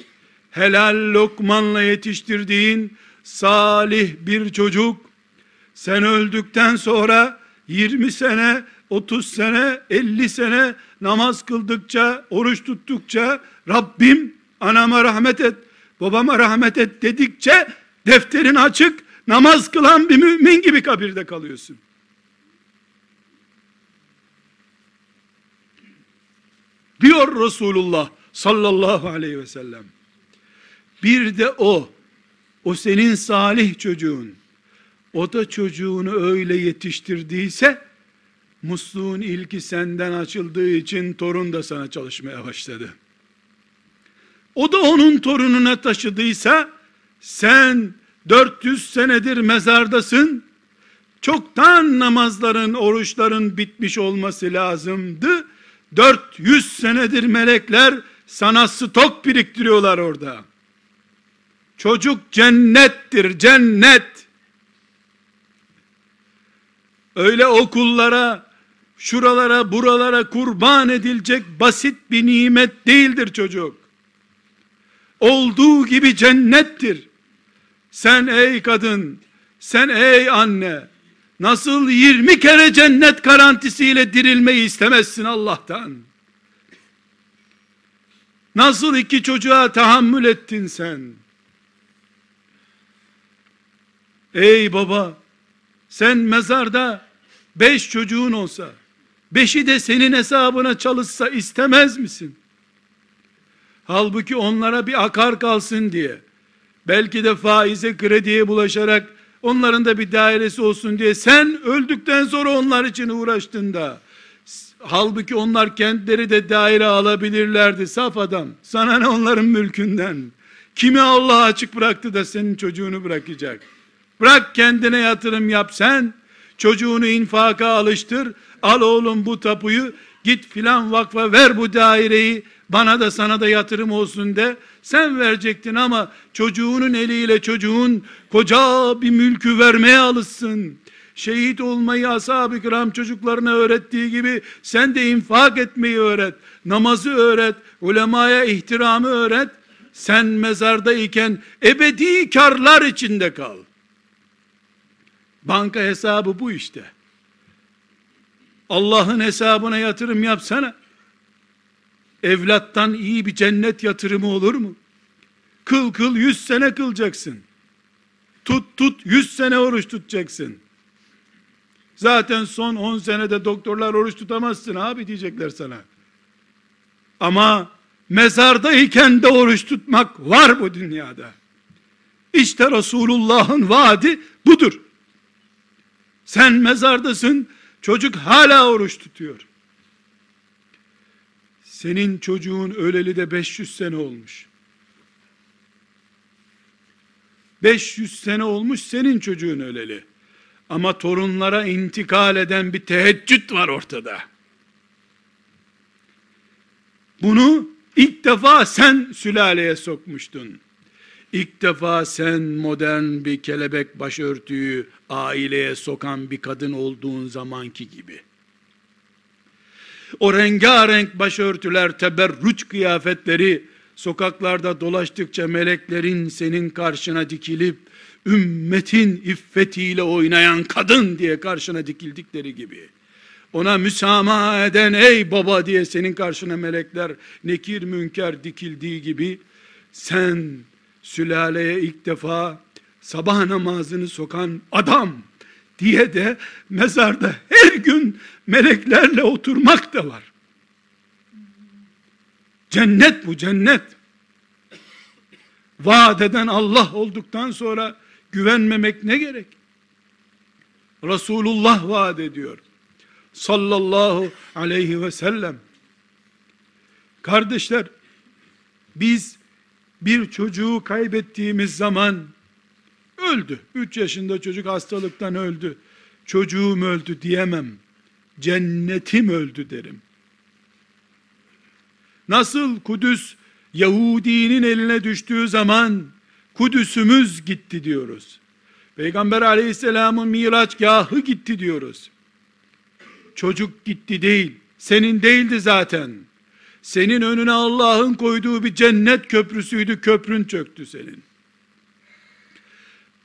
helal lokmanla yetiştirdiğin salih bir çocuk, sen öldükten sonra 20 sene 30 sene, 50 sene namaz kıldıkça, oruç tuttukça Rabbim anama rahmet et, babama rahmet et dedikçe defterin açık, namaz kılan bir mümin gibi kabirde kalıyorsun. Diyor Resulullah sallallahu aleyhi ve sellem. Bir de o, o senin salih çocuğun, o da çocuğunu öyle yetiştirdiyse, musluğun ilki senden açıldığı için torun da sana çalışmaya başladı. O da onun torununa taşıdıysa, sen 400 senedir mezardasın, çoktan namazların, oruçların bitmiş olması lazımdı. 400 senedir melekler sana stok biriktiriyorlar orada. Çocuk cennettir, cennet. Öyle okullara, şuralara, buralara kurban edilecek basit bir nimet değildir çocuk. Olduğu gibi cennettir. Sen ey kadın, sen ey anne, nasıl 20 kere cennet garantisiyle dirilmeyi istemezsin Allah'tan? Nasıl iki çocuğa tahammül ettin sen? Ey baba, sen mezarda beş çocuğun olsa, beşi de senin hesabına çalışsa istemez misin? Halbuki onlara bir akar kalsın diye, belki de faize krediye bulaşarak, onların da bir dairesi olsun diye, sen öldükten sonra onlar için uğraştın da, halbuki onlar kendileri de daire alabilirlerdi, saf adam, sana ne onların mülkünden, kimi Allah açık bıraktı da senin çocuğunu bırakacak, bırak kendine yatırım yap sen, çocuğunu infaka alıştır, al oğlum bu tapuyu, git filan vakfa ver bu daireyi, bana da sana da yatırım olsun de, sen verecektin ama çocuğunun eliyle çocuğun koca bir mülkü vermeye alışsın. Şehit olmayı ashab-ı kiram çocuklarına öğrettiği gibi sen de infak etmeyi öğret. Namazı öğret, ulemaya ihtiramı öğret. Sen mezarda iken ebedi karlar içinde kal. Banka hesabı bu işte. Allah'ın hesabına yatırım yapsana. Evlattan iyi bir cennet yatırımı olur mu? Kıl kıl yüz sene kılacaksın. Tut tut yüz sene oruç tutacaksın. Zaten son on senede doktorlar oruç tutamazsın abi diyecekler sana. Ama mezardayken de oruç tutmak var bu dünyada. İşte Resulullah'ın vaadi budur. Sen mezardasın, çocuk hala oruç tutuyor. Senin çocuğun öleli de 500 sene olmuş. 500 sene olmuş senin çocuğun öleli. Ama torunlara intikal eden bir teheccüd var ortada. Bunu ilk defa sen sülaleye sokmuştun. İlk defa sen modern bir kelebek başörtüyü aileye sokan bir kadın olduğun zamanki gibi. O rengarenk başörtüler, teberrüç kıyafetleri sokaklarda dolaştıkça meleklerin senin karşına dikilip ümmetin iffetiyle oynayan kadın diye karşına dikildikleri gibi ona müsamaha eden ey baba diye senin karşına melekler nekir münker dikildiği gibi sen sülaleye ilk defa sabah namazını sokan adam diye de mezarda her gün meleklerle oturmak da var. Cennet bu cennet. Vaat eden Allah olduktan sonra güvenmemek ne gerek? Resulullah vaat ediyor. Sallallahu aleyhi ve sellem. Kardeşler, biz bir çocuğu kaybettiğimiz zaman öldü. Üç yaşında çocuk hastalıktan öldü. Çocuğum öldü diyemem. Cennetim öldü derim. Nasıl Kudüs Yahudinin eline düştüğü zaman Kudüs'ümüz gitti diyoruz. Peygamber aleyhisselamın miraçgahı gitti diyoruz. Çocuk gitti değil. Senin değildi zaten. Senin önüne Allah'ın koyduğu bir cennet köprüsüydü. Köprün çöktü senin.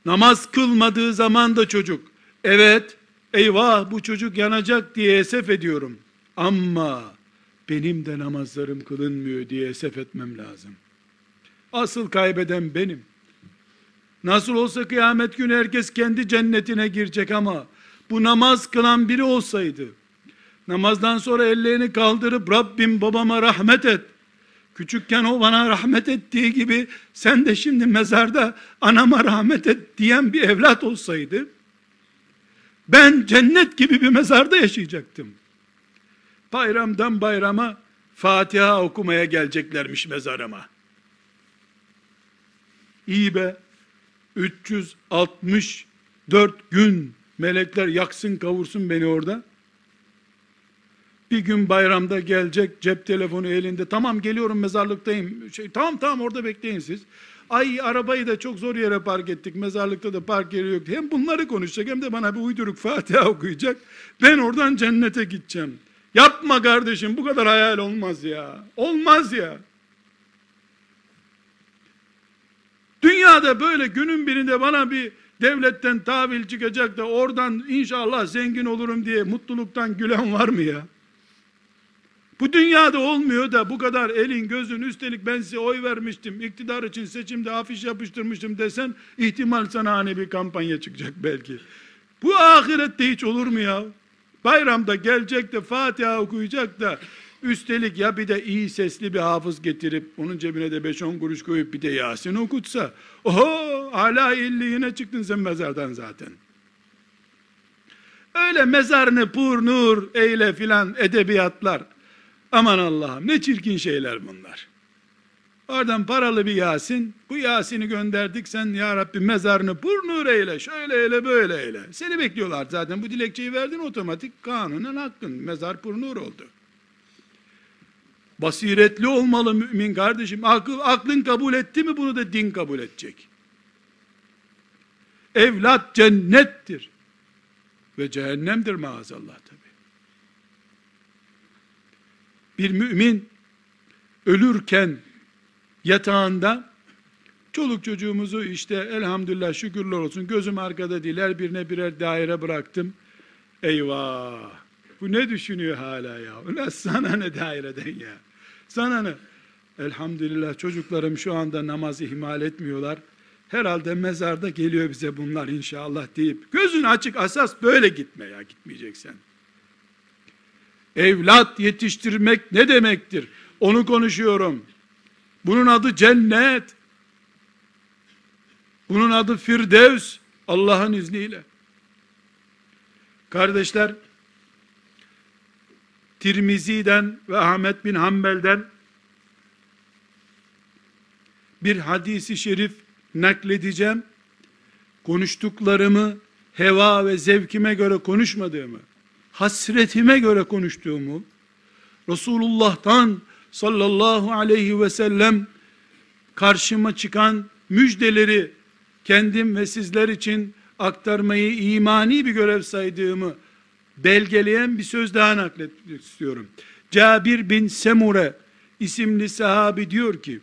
Namaz kılmadığı zaman da çocuk. Evet, eyvah bu çocuk yanacak diye esef ediyorum. Ama benim de namazlarım kılınmıyor diye esef etmem lazım. Asıl kaybeden benim. Nasıl olsa kıyamet günü herkes kendi cennetine girecek ama bu namaz kılan biri olsaydı, namazdan sonra ellerini kaldırıp Rabbim babama rahmet et, küçükken o bana rahmet ettiği gibi sen de şimdi mezarda anama rahmet et diyen bir evlat olsaydı, ben cennet gibi bir mezarda yaşayacaktım. Bayramdan bayrama Fatiha okumaya geleceklermiş mezarıma. İyi be, 364 gün melekler yaksın kavursun beni orada. Bir gün bayramda gelecek cep telefonu elinde. Tamam geliyorum mezarlıktayım. Şey, tamam tamam orada bekleyin siz. Ay arabayı da çok zor yere park ettik. Mezarlıkta da park yeri yok. Hem bunları konuşacak hem de bana bir uyduruk Fatiha okuyacak. Ben oradan cennete gideceğim. Yapma kardeşim bu kadar hayal olmaz ya. Olmaz ya. Dünyada böyle günün birinde bana bir devletten tahvil çıkacak da oradan inşallah zengin olurum diye mutluluktan gülen var mı ya? Bu dünyada olmuyor da bu kadar elin gözün üstelik ben size oy vermiştim, iktidar için seçimde afiş yapıştırmıştım desen ihtimal sana hani bir kampanya çıkacak belki. Bu ahirette hiç olur mu ya? Bayramda gelecek de Fatiha okuyacak da üstelik ya bir de iyi sesli bir hafız getirip onun cebine de 5-10 kuruş koyup bir de Yasin okutsa oho hala illiğine çıktın sen mezardan zaten. Öyle mezarını pur nur eyle filan edebiyatlar Aman Allah'ım ne çirkin şeyler bunlar. Oradan paralı bir Yasin, bu Yasin'i gönderdik sen ya Rabbi mezarını pur nur eyle, şöyle eyle böyle eyle. Seni bekliyorlar zaten bu dilekçeyi verdin otomatik kanunen hakkın, mezar pur nur oldu. Basiretli olmalı mümin kardeşim. Akıl, aklın kabul etti mi bunu da din kabul edecek. Evlat cennettir. Ve cehennemdir maazallah tabi. Bir mümin ölürken yatağında çoluk çocuğumuzu işte elhamdülillah şükürler olsun gözüm arkada değil her birine birer daire bıraktım. Eyvah! Bu ne düşünüyor hala ya? Ulan sana ne daireden ya? Sana ne? Elhamdülillah çocuklarım şu anda namaz ihmal etmiyorlar. Herhalde mezarda geliyor bize bunlar inşallah deyip gözün açık asas böyle gitme ya gitmeyeceksen. Evlat yetiştirmek ne demektir? Onu konuşuyorum. Bunun adı cennet. Bunun adı Firdevs. Allah'ın izniyle. Kardeşler, Tirmizi'den ve Ahmet bin Hanbel'den bir hadisi şerif nakledeceğim. Konuştuklarımı heva ve zevkime göre konuşmadığımı, hasretime göre konuştuğumu, Resulullah'tan sallallahu aleyhi ve sellem karşıma çıkan müjdeleri kendim ve sizler için aktarmayı imani bir görev saydığımı belgeleyen bir söz daha nakletmek istiyorum. Cabir bin Semure isimli sahabi diyor ki,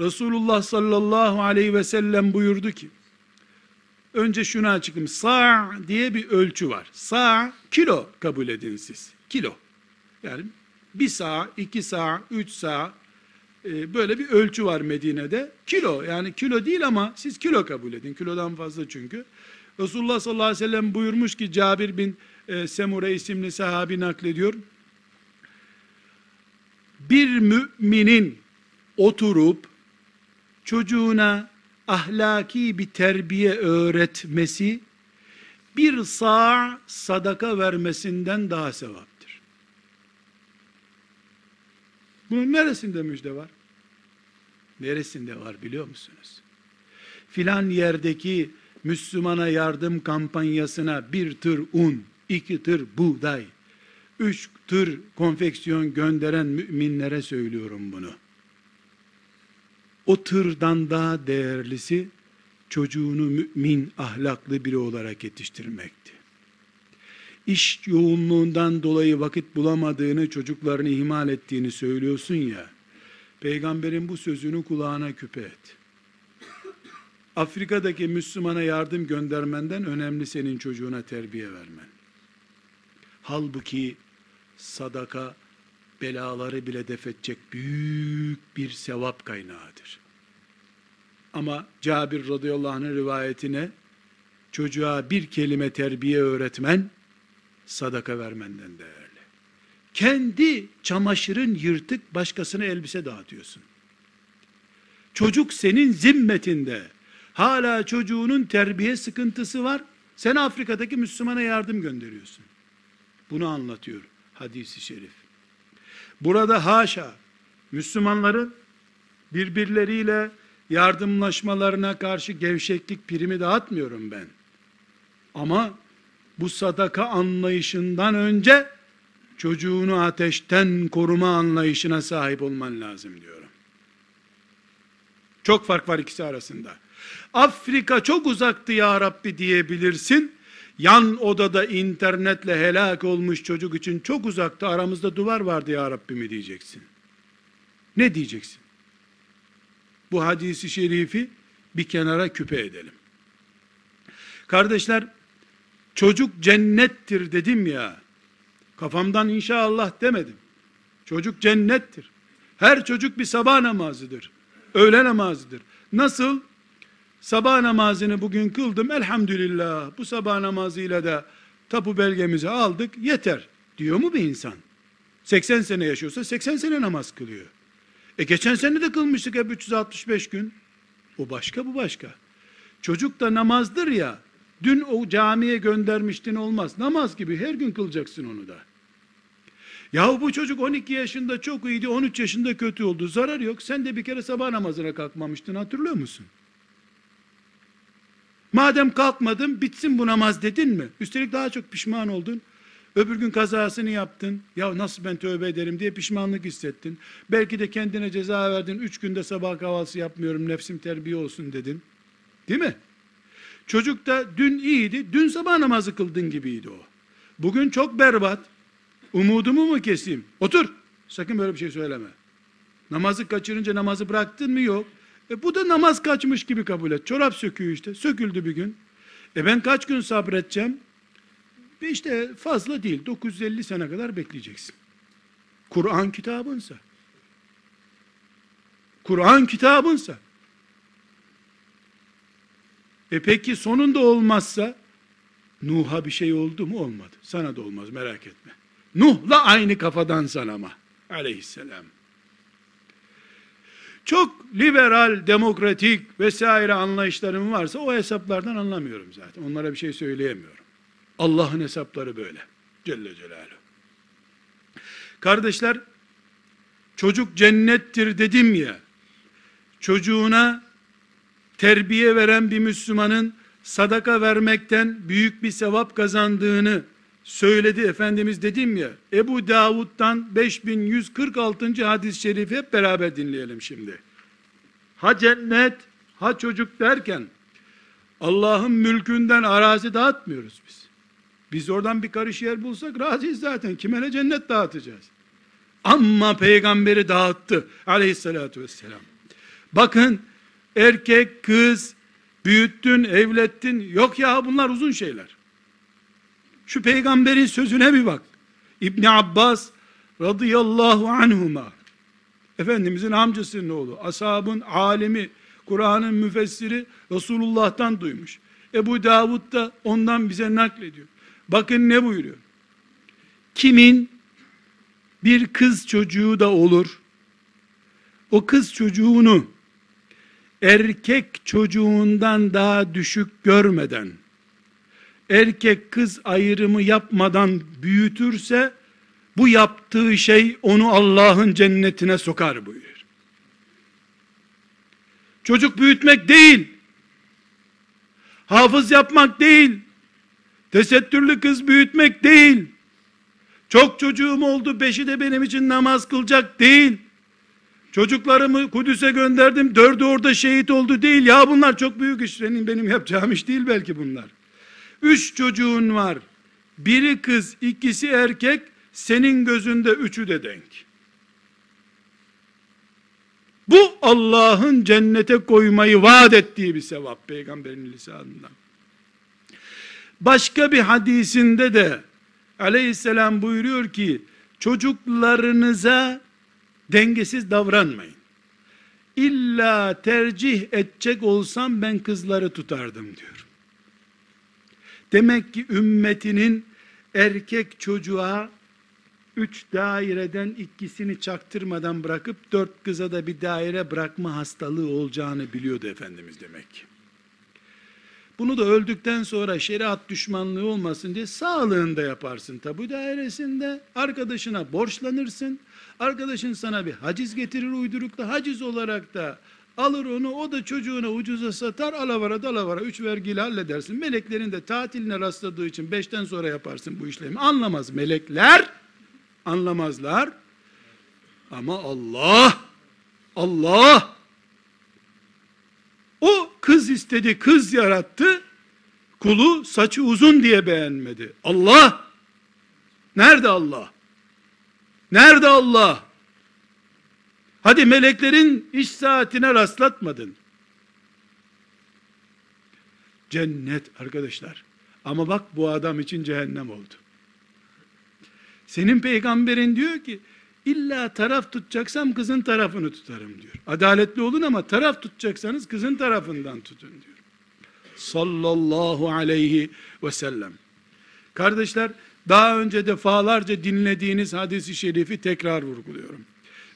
Resulullah sallallahu aleyhi ve sellem buyurdu ki, önce şunu açıklayayım, sa' diye bir ölçü var. Sa' kilo kabul edin siz. Kilo. Yani bir sağ, iki sağ, üç sağ, e, böyle bir ölçü var Medine'de. Kilo yani kilo değil ama siz kilo kabul edin. Kilodan fazla çünkü. Resulullah sallallahu aleyhi ve sellem buyurmuş ki Cabir bin e, Semure isimli sahabi naklediyor. Bir müminin oturup çocuğuna ahlaki bir terbiye öğretmesi bir sağ sadaka vermesinden daha sevaptır. Bunun neresinde müjde var? Neresinde var biliyor musunuz? Filan yerdeki Müslümana yardım kampanyasına bir tır un, iki tır buğday, üç tır konfeksiyon gönderen müminlere söylüyorum bunu. O tırdan daha değerlisi çocuğunu mümin ahlaklı biri olarak yetiştirmekti. İş yoğunluğundan dolayı vakit bulamadığını, çocuklarını ihmal ettiğini söylüyorsun ya, peygamberin bu sözünü kulağına küpe et. Afrika'daki Müslümana yardım göndermenden önemli senin çocuğuna terbiye vermen. Halbuki sadaka belaları bile defedecek büyük bir sevap kaynağıdır. Ama Cabir radıyallahu anh'ın rivayetine çocuğa bir kelime terbiye öğretmen sadaka vermenden değerli. Kendi çamaşırın yırtık başkasına elbise dağıtıyorsun. Çocuk senin zimmetinde. Hala çocuğunun terbiye sıkıntısı var. Sen Afrika'daki Müslümana yardım gönderiyorsun. Bunu anlatıyor hadisi şerif. Burada haşa Müslümanların birbirleriyle yardımlaşmalarına karşı gevşeklik primi dağıtmıyorum ben. Ama bu sadaka anlayışından önce çocuğunu ateşten koruma anlayışına sahip olman lazım diyorum. Çok fark var ikisi arasında. Afrika çok uzaktı ya Rabbi diyebilirsin. Yan odada internetle helak olmuş çocuk için çok uzakta aramızda duvar vardı ya Rabbi mi diyeceksin. Ne diyeceksin? Bu hadisi şerifi bir kenara küpe edelim. Kardeşler, çocuk cennettir dedim ya, kafamdan inşallah demedim. Çocuk cennettir. Her çocuk bir sabah namazıdır. Öğle namazıdır. Nasıl? Sabah namazını bugün kıldım elhamdülillah. Bu sabah namazıyla da tapu belgemizi aldık yeter diyor mu bir insan? 80 sene yaşıyorsa 80 sene namaz kılıyor. E geçen sene de kılmıştık hep 365 gün. O başka bu başka. Çocuk da namazdır ya. Dün o camiye göndermiştin olmaz. Namaz gibi her gün kılacaksın onu da. Yahu bu çocuk 12 yaşında çok iyiydi, 13 yaşında kötü oldu. Zarar yok. Sen de bir kere sabah namazına kalkmamıştın hatırlıyor musun? Madem kalkmadım bitsin bu namaz dedin mi? Üstelik daha çok pişman oldun. Öbür gün kazasını yaptın. Ya nasıl ben tövbe ederim diye pişmanlık hissettin. Belki de kendine ceza verdin. Üç günde sabah kahvaltısı yapmıyorum. Nefsim terbiye olsun dedin. Değil mi? Çocuk da dün iyiydi. Dün sabah namazı kıldın gibiydi o. Bugün çok berbat. Umudumu mu keseyim? Otur. Sakın böyle bir şey söyleme. Namazı kaçırınca namazı bıraktın mı? Yok. E bu da namaz kaçmış gibi kabul et. Çorap söküyor işte. Söküldü bir gün. E ben kaç gün sabredeceğim? Ve işte fazla değil. 950 sene kadar bekleyeceksin. Kur'an kitabınsa. Kur'an kitabınsa. E peki sonunda olmazsa Nuh'a bir şey oldu mu? Olmadı. Sana da olmaz merak etme. Nuh'la aynı kafadan ama. Aleyhisselam. Çok liberal, demokratik vesaire anlayışlarım varsa o hesaplardan anlamıyorum zaten. Onlara bir şey söyleyemiyorum. Allah'ın hesapları böyle. Celle Celaluhu. Kardeşler, çocuk cennettir dedim ya, çocuğuna terbiye veren bir Müslümanın sadaka vermekten büyük bir sevap kazandığını söyledi Efendimiz dedim ya, Ebu Davud'dan 5146. hadis-i şerifi hep beraber dinleyelim şimdi. Ha cennet, ha çocuk derken, Allah'ın mülkünden arazi dağıtmıyoruz biz. Biz oradan bir karış yer bulsak razıyız zaten. Kime ne cennet dağıtacağız? Amma peygamberi dağıttı aleyhissalatü vesselam. Bakın erkek, kız, büyüttün, evlettin. Yok ya bunlar uzun şeyler. Şu peygamberin sözüne bir bak. İbni Abbas radıyallahu anhuma Efendimizin amcasının oğlu, ashabın alimi, Kur'an'ın müfessiri Resulullah'tan duymuş. Ebu Davud da ondan bize naklediyor. Bakın ne buyuruyor. Kimin bir kız çocuğu da olur, o kız çocuğunu erkek çocuğundan daha düşük görmeden, erkek kız ayrımı yapmadan büyütürse, bu yaptığı şey onu Allah'ın cennetine sokar buyuruyor. Çocuk büyütmek değil, hafız yapmak değil, tesettürlü kız büyütmek değil, çok çocuğum oldu, beşi de benim için namaz kılacak değil, çocuklarımı Kudüs'e gönderdim, dördü orada şehit oldu değil, ya bunlar çok büyük iş, benim, benim yapacağım iş değil belki bunlar. Üç çocuğun var, biri kız, ikisi erkek, senin gözünde üçü de denk. Bu Allah'ın cennete koymayı vaat ettiği bir sevap peygamberin lisanından. Başka bir hadisinde de aleyhisselam buyuruyor ki çocuklarınıza dengesiz davranmayın. İlla tercih edecek olsam ben kızları tutardım diyor. Demek ki ümmetinin erkek çocuğa üç daireden ikisini çaktırmadan bırakıp dört kıza da bir daire bırakma hastalığı olacağını biliyordu Efendimiz demek ki. Bunu da öldükten sonra şeriat düşmanlığı olmasın diye sağlığında yaparsın tabu dairesinde. Arkadaşına borçlanırsın. Arkadaşın sana bir haciz getirir uydurukla. Haciz olarak da alır onu o da çocuğuna ucuza satar alavara dalavara üç vergiyle halledersin. Meleklerin de tatiline rastladığı için beşten sonra yaparsın bu işlemi. Anlamaz melekler. Anlamazlar. Ama Allah Allah o kız istedi, kız yarattı. Kulu saçı uzun diye beğenmedi. Allah nerede Allah? Nerede Allah? Hadi meleklerin iş saatine rastlatmadın. Cennet arkadaşlar. Ama bak bu adam için cehennem oldu. Senin peygamberin diyor ki illa taraf tutacaksam kızın tarafını tutarım diyor. Adaletli olun ama taraf tutacaksanız kızın tarafından tutun diyor. Sallallahu aleyhi ve sellem. Kardeşler daha önce defalarca dinlediğiniz hadisi şerifi tekrar vurguluyorum.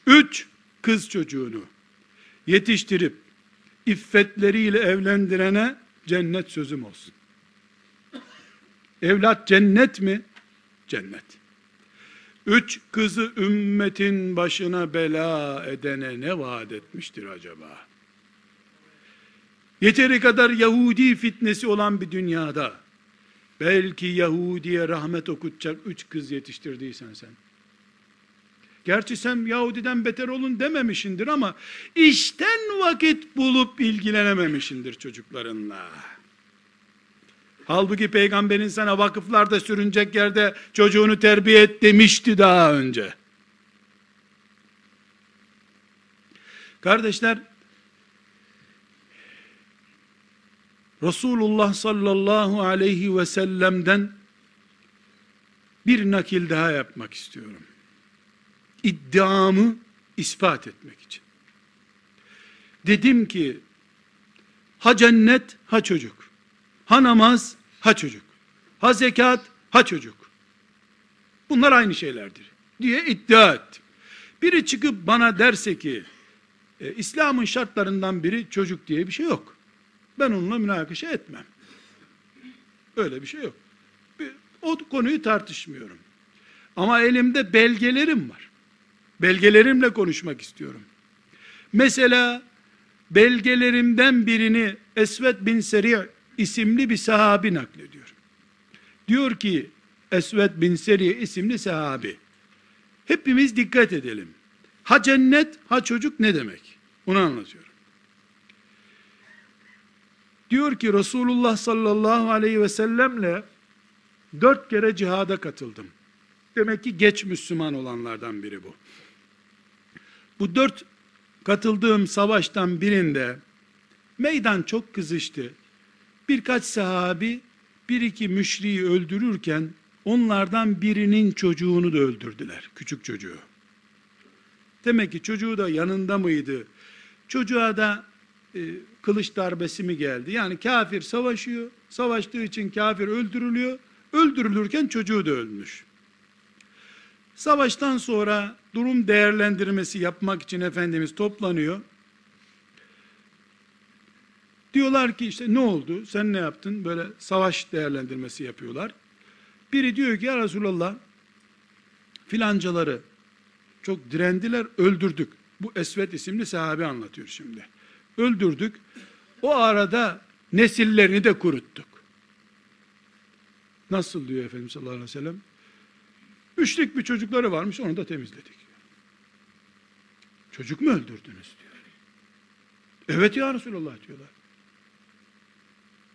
Üç, kız çocuğunu yetiştirip iffetleriyle evlendirene cennet sözüm olsun. Evlat cennet mi? Cennet. Üç kızı ümmetin başına bela edene ne vaat etmiştir acaba? Yeteri kadar Yahudi fitnesi olan bir dünyada, belki Yahudi'ye rahmet okutacak üç kız yetiştirdiysen sen. Gerçi sen Yahudiden beter olun dememişindir ama işten vakit bulup ilgilenememişindir çocuklarınla. Halbuki peygamberin sana vakıflarda sürünecek yerde çocuğunu terbiye et demişti daha önce. Kardeşler, Resulullah sallallahu aleyhi ve sellem'den bir nakil daha yapmak istiyorum. İddiamı ispat etmek için. Dedim ki, ha cennet, ha çocuk. Ha namaz, ha çocuk. Ha zekat, ha çocuk. Bunlar aynı şeylerdir diye iddia ettim. Biri çıkıp bana derse ki e, İslam'ın şartlarından biri çocuk diye bir şey yok. Ben onunla münakaşa etmem. Öyle bir şey yok. O konuyu tartışmıyorum. Ama elimde belgelerim var. Belgelerimle konuşmak istiyorum. Mesela belgelerimden birini Esved bin Seri isimli bir sahabi naklediyor. Diyor ki Esved bin Seri isimli sahabi. Hepimiz dikkat edelim. Ha cennet, ha çocuk ne demek? Onu anlatıyorum. Diyor ki Resulullah sallallahu aleyhi ve sellemle dört kere cihada katıldım. Demek ki geç Müslüman olanlardan biri bu. Bu dört katıldığım savaştan birinde meydan çok kızıştı. Birkaç sahabi bir iki müşriyi öldürürken onlardan birinin çocuğunu da öldürdüler. Küçük çocuğu. Demek ki çocuğu da yanında mıydı? Çocuğa da e, kılıç darbesi mi geldi? Yani kafir savaşıyor. Savaştığı için kafir öldürülüyor. Öldürülürken çocuğu da ölmüş. Savaştan sonra durum değerlendirmesi yapmak için Efendimiz toplanıyor. Diyorlar ki işte ne oldu? Sen ne yaptın? Böyle savaş değerlendirmesi yapıyorlar. Biri diyor ki ya Resulallah filancaları çok direndiler, öldürdük. Bu Esvet isimli sahabe anlatıyor şimdi. Öldürdük. O arada nesillerini de kuruttuk. Nasıl diyor Efendimiz sallallahu aleyhi ve sellem? Müşrik bir çocukları varmış onu da temizledik. Çocuk mu öldürdünüz diyor. Evet ya Resulallah diyorlar.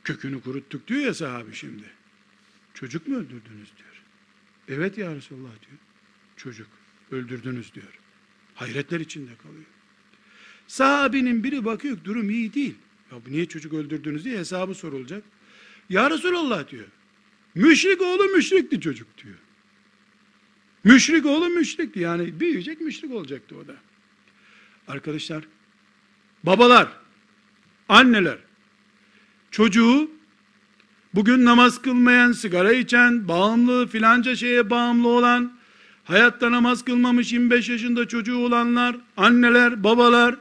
Kökünü kuruttuk diyor ya sahabi şimdi. Çocuk mu öldürdünüz diyor. Evet ya Resulallah diyor. Çocuk öldürdünüz diyor. Hayretler içinde kalıyor. Sahabinin biri bakıyor durum iyi değil. Ya niye çocuk öldürdünüz diye hesabı sorulacak. Ya Resulallah diyor. Müşrik oğlu müşrikti çocuk diyor. Müşrik oğlu müşrikti yani büyüyecek müşrik olacaktı o da. Arkadaşlar, babalar, anneler, çocuğu bugün namaz kılmayan, sigara içen, bağımlı, filanca şeye bağımlı olan, hayatta namaz kılmamış 25 yaşında çocuğu olanlar, anneler, babalar,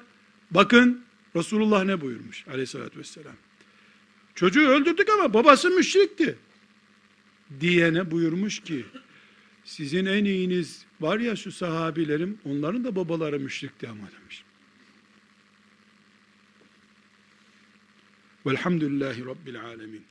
bakın Resulullah ne buyurmuş aleyhissalatü vesselam. Çocuğu öldürdük ama babası müşrikti. Diyene buyurmuş ki, sizin en iyiniz var ya şu sahabilerim, onların da babaları müşrikti ama demiş. Velhamdülillahi Rabbil alemin.